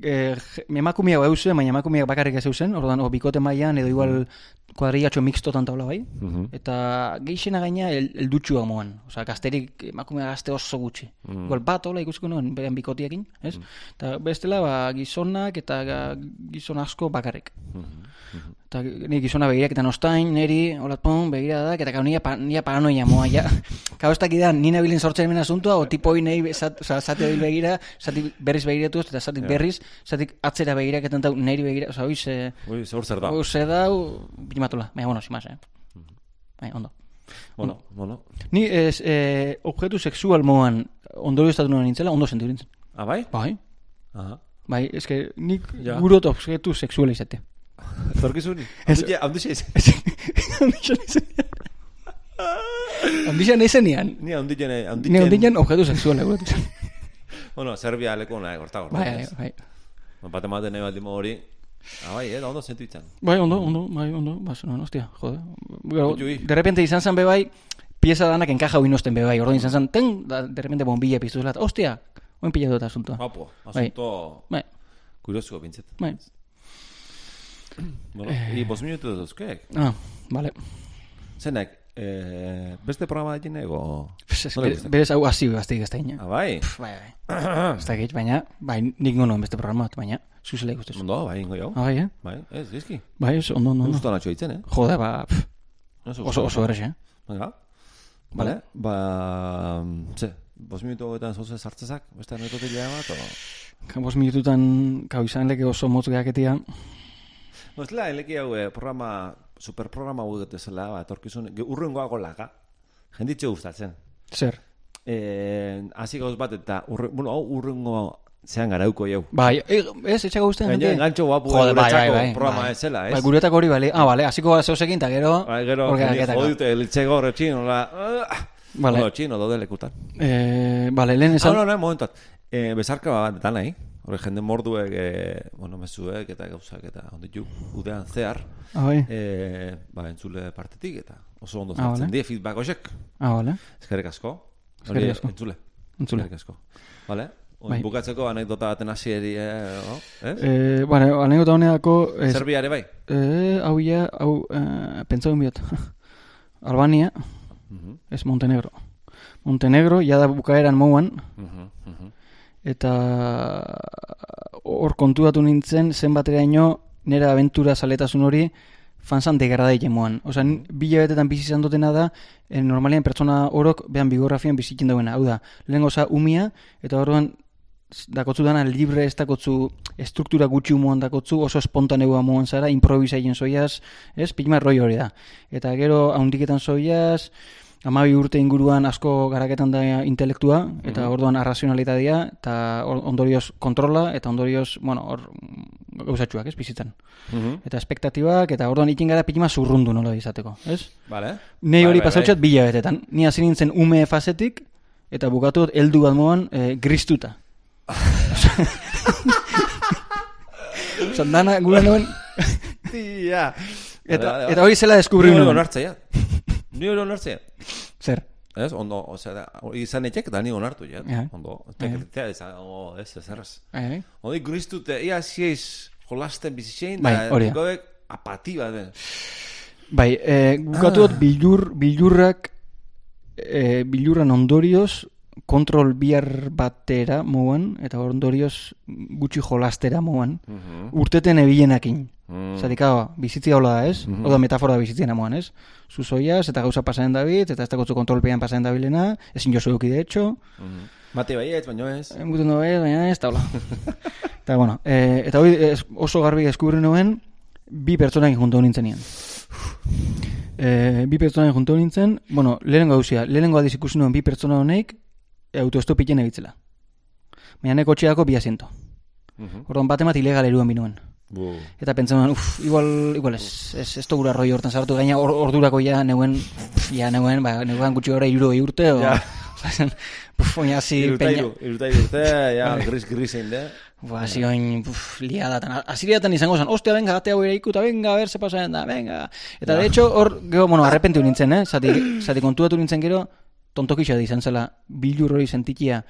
Eh, emakumeak eusen, baina emakumeak bakarrik ez eusen, ordan, o bikote mailan edo igual kuadrillatxo mixtotan taula bai. Mhm. Eta geixena gaina el, el dutxua moan. Osa, gazterik emakumea gazte oso gutxi. Mm. Igual bat, hola, ikusiko nuen, behan bikotiakin, ez? Eta bestela, ba, gizonak eta ga- gizon asko bakarrik. Mhm. Eta ni gizona begiraketan ostain, neri, hola, pon, begiradak, eta gau nia, pa, paranoia moa, ja. Gau ez dakidan, nina bilen sortzen hemen asuntua, o tipo hoi nahi, zat, oza, zati bil begira, zati berriz begiratu, eta zati berriz, zatik atzera begiraketan dau, neri begira, oza, hoi ze, Ui, zeur zer da. hoi ze dau, primatola, baina, bueno, simaz, eh. Baina, ondo. Bueno, bueno. Ni, ez, eh, objektu sexual moan, ondorio estatu nuen nintzela, ondo sentiu nintzen. Ah, bai? Bai, Aha. bai, eske, nik Ja. gurot objektu sexuala izatea. Zorkizuni? Ez- Handu handu ez? Izenean. Ondixan izenean. Ni handi jene, handi Ni ondixan objektu sexuala gurot. Bueno, Serbia leku nahi, gorta gorta. Bai, bai. Bate ematen nahi baldimo hori. Ah, bai, eh, da ondo sentu itzan. Bai, ondo, ondo, bai, ondo, bas, no, hostia, jode. Gero, de repente izan zen bebai, pieza danak enkaja huinosten bebai, orduan izan zen, ten, da, de repente bombilla piztu zela, hostia, oin pila dut asuntoa. Guapo, asunto Bai, kuriosuko bintzet. bai. Bueno, y bos minutu duzkeek. Ah, vale. Zenek, eh, beste programa egin ego? Nola be- ikusten? berez hau hasi gazteik ez da ina. Ah, bai? Bai, bai. Ez da gehit, baina, bai, nik gono beste programa bat, baina, zuzela ikustez. Ondo, bai, ingo jau. Ah, bai, eh? Bai, ez, izki. Bai, ez, ondo, ondo. Gusto natxo itzen, eh? Jode, ba, pff, Oso, oso, oso errez, eh? Venga. Vale, ba, ze, bos minutu goetan zoze sartzezak, beste anekdotila bat, o... Kabos minututan, kau izan leke oso motz gehaketia. Dela, eleki hau, eh, programa, superprograma gudete zela, ba, etorkizun, ge- urrengoago laga, jenditxe gustatzen. Zer? Eh, hasi gauz bat eta, urre, bueno, hau urrengo zean garauko jau. Bai, e, ez, etxako guztien Gaina engantxo guapu Jode, bai, bai, bai, programa bai. ez zela, ez? Bai, guretako hori, bale. Ah, bale, hasiko gara zeusekin, eta gero... Bai, gero, hor jendi geraketako. jodute, elitxego horre txin, hola, ah, Vale. Bueno, txino daude lekutan. Eh, bale, lehen Ah, esan... no, no, momentat. Eh, bezarka bat dana, eh? Hore jende morduek, e, bueno, mezuek eta gauzak eta ondo juk udean zehar, Ah, bai. e, ba, entzule partetik eta oso ondo Ah, zartzen vale. die feedback hoxek. Ah, vale. Eskerrik asko. Eskerrik Hori, asko. Entzule. Entzule. Eskerrik asko. Vale? Oin Bai. bukatzeko anekdota baten hasieri, eh, no? Ez? Eh, bueno, anekdota honeako... ere bai? Eh, hau ja, hau, eh, pentsatu biot. Albania, Mhm, ez Montenegro. Montenegro, ja da bukaeran mouan, mhm, mhm. Eta hor kontuatu nintzen zenbateraino nera aventura saletasun hori fansan degradaile moan. Osa, bi hilabetetan bizi izan dutena da, eh, normalean pertsona orok behan biografian bizitzen dauena. Hau da, lehen goza umia, eta horren dakotzu dana libre ez dakotzu estruktura gutxi umuan dakotzu, oso espontaneua muan zara, improvisaien zoiaz, ez, pigma roi hori da. Eta gero, haundiketan zoiaz, amabi urte inguruan asko garaketan da intelektua, eta orduan arrazionalitatea, eta or- ondorioz kontrola, eta ondorioz, bueno, hor mm, gauzatxuak, ez, bizitzan. Mhm. Eta espektatibak, eta orduan ikin gara pigma zurrundu nola izateko, ez? Vale. Nei hori bai, pasautxat bila betetan. Ni hasi nintzen ume fasetik, eta bukatu heldu bat moan eh, gristuta. Osa, dana gure noen, Tia. eta, eta hori zela deskubri Ni hori nuen. onartzea. Ni hori onartzea. Zer? Ez, ondo, osea, da, izan etxek da ni onartu, ja. Ja. Ondo, teklitzea izan, oh, ez, ez, erraz. Eh, Hori gristute, ia zieiz jolasten bizitzein, Bai, da, hori da. dikoek apati bat den. Bai, eh, bukatu dut bilur, bilurrak, eh, bilurran ondorioz, kontrol bihar batera moan, eta ondorioz gutxi jolastera moan, Mhm. urteten ebilenakin. Mm. Zatik, hau, bizitzia hola da, ez? Mhm. Oda metafora da bizitzia namoan, ez? Zuzoiaz, eta gauza pasaren David, eta ez dakotzu kontrolpean pasaren dabilena, ezin jozu eduki de hecho, Mhm. Mate baiet, baino ez. Enguten du ez, baina ez, eta hola. eta, bueno, e, eta hori ez, oso garbi eskubri nuen, bi pertsonakin junto nintzen E, bi pertsonakin junto nintzen, bueno, lehenengo gauzia, lehenengo adiz ikusi nuen bi pertsona honek e, autoestopiten egitzela. Baina neko txeako bi asiento. Mhm. Orduan bat emat ilegal eruan binuen. Eta pentsa nuen, uff, igual, igual ez, ez, ez togura roi hortan sartu, gaina or, ordurako ja neuen, ja neuen, ba, neuen gutxi gara iruro urte, o, Ja. Puf, oina zi, Iruta peña, iru, iruta urte, ja, gris grisen, de. Ba, hasi oin, puf, liadatan. Aziriatan izango zen, ostia, venga, ate hau ere ikuta, venga, a ver, se pasaen da, venga. Eta, de hecho, hor, gero, bueno, arrepentu nintzen, eh? Zati, zati kontuatu nintzen gero, tontokixo izan zela, bilur hori sentikia,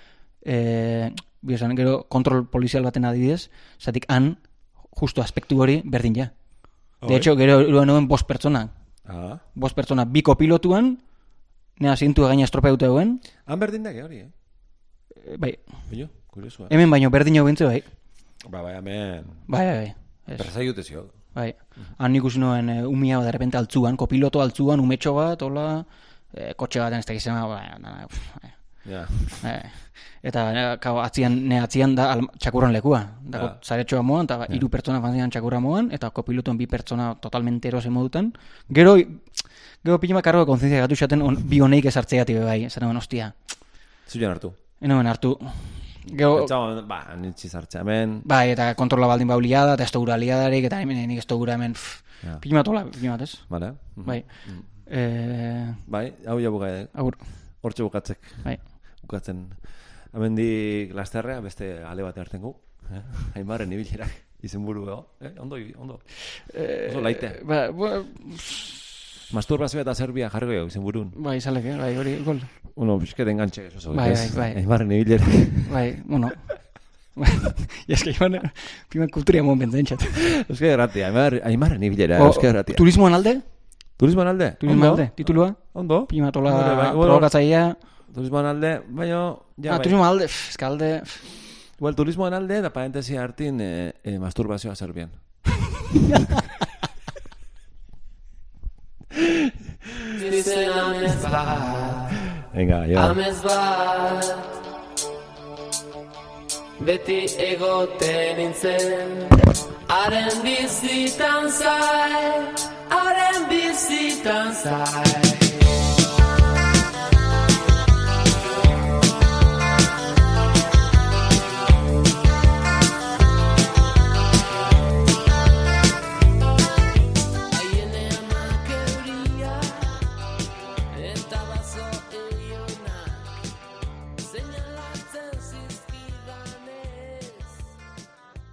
eh, biosan, gero, kontrol polizial baten adidez, zatik han, justo aspektu hori, berdin ja. De hecho, gero, eruan nuen bost pertsona, Ah. bost pertsona, biko pilotuan, nea zintu gaina estropeuta eguen, Han berdin dake hori, eh? eh, bai, Baina, kuriosua. hemen baino berdin bintze, bai, Ba, bai, hemen. bai, bai, bai. Ez. Persai dute zio. Bai. Han ikusi nuen e, umia bat, derrepente altzuan, kopiloto altzuan, umetxo bat, hola, e, kotxe baten ez dakizena, ba, na, uf, Ja. e, eta e, kao, atzian, ne atzian da al, txakurran lekua. Dako, Ja. zaretxoa moan, eta ba, hiru pertsona fanzian txakurra moan, eta kopiloton bi pertsona totalmente erosen modutan. Gero, gero pilima kargo konzientzia gatu xaten on, bi honeik esartzeati be bai, zer nuen, ostia. Zuian hartu. Enoen hartu. Gero, Pentsa, ba, nintzi zartzea hemen. bai, eta kontrola baldin bau liada, eta ez dugura liadarik, eta hemen nik ez dugura hemen, Ja. pilima tola, pilima ez? Vale. Bai. Eh, Bai, hau ja bukae. agur, Hortxe bukatzek. bai. Bukatzen. Hemendik lasterrea beste ale bat gu. Eh? Aimarren ibilerak. Izenburu, eh? Ondo, ondo. Oso laite. Ba, ba, Masturbazioa eta Serbia jarri gehiago izenburun. bai, eh? bai, hori, gol. Uno, bizket engantxe, eso, Bai, bai, bai. Aimarren ibilerak. Bai, bueno. y es que iban, piman kulturia mon bentzen Euskal Erratia, Aimar, Aimarren ibilera, Euskal Erratia. Turismoan alde? Turismoan alde? Turismoan Ondo? alde? Titulua? Ondo? Pima tola Bai, bai, bueno, provokatzaia. Turismoan alde, baina... Ja, Ah, bai. turismoan alde, pff, eska alde. Igual, turismoan alde, da parentesia hartin eh, eh, masturbazioa Serbian. Dizen amez bat, Venga, ja. amez bat Beti egoten nintzen Haren bizitan zai Haren bizitan zai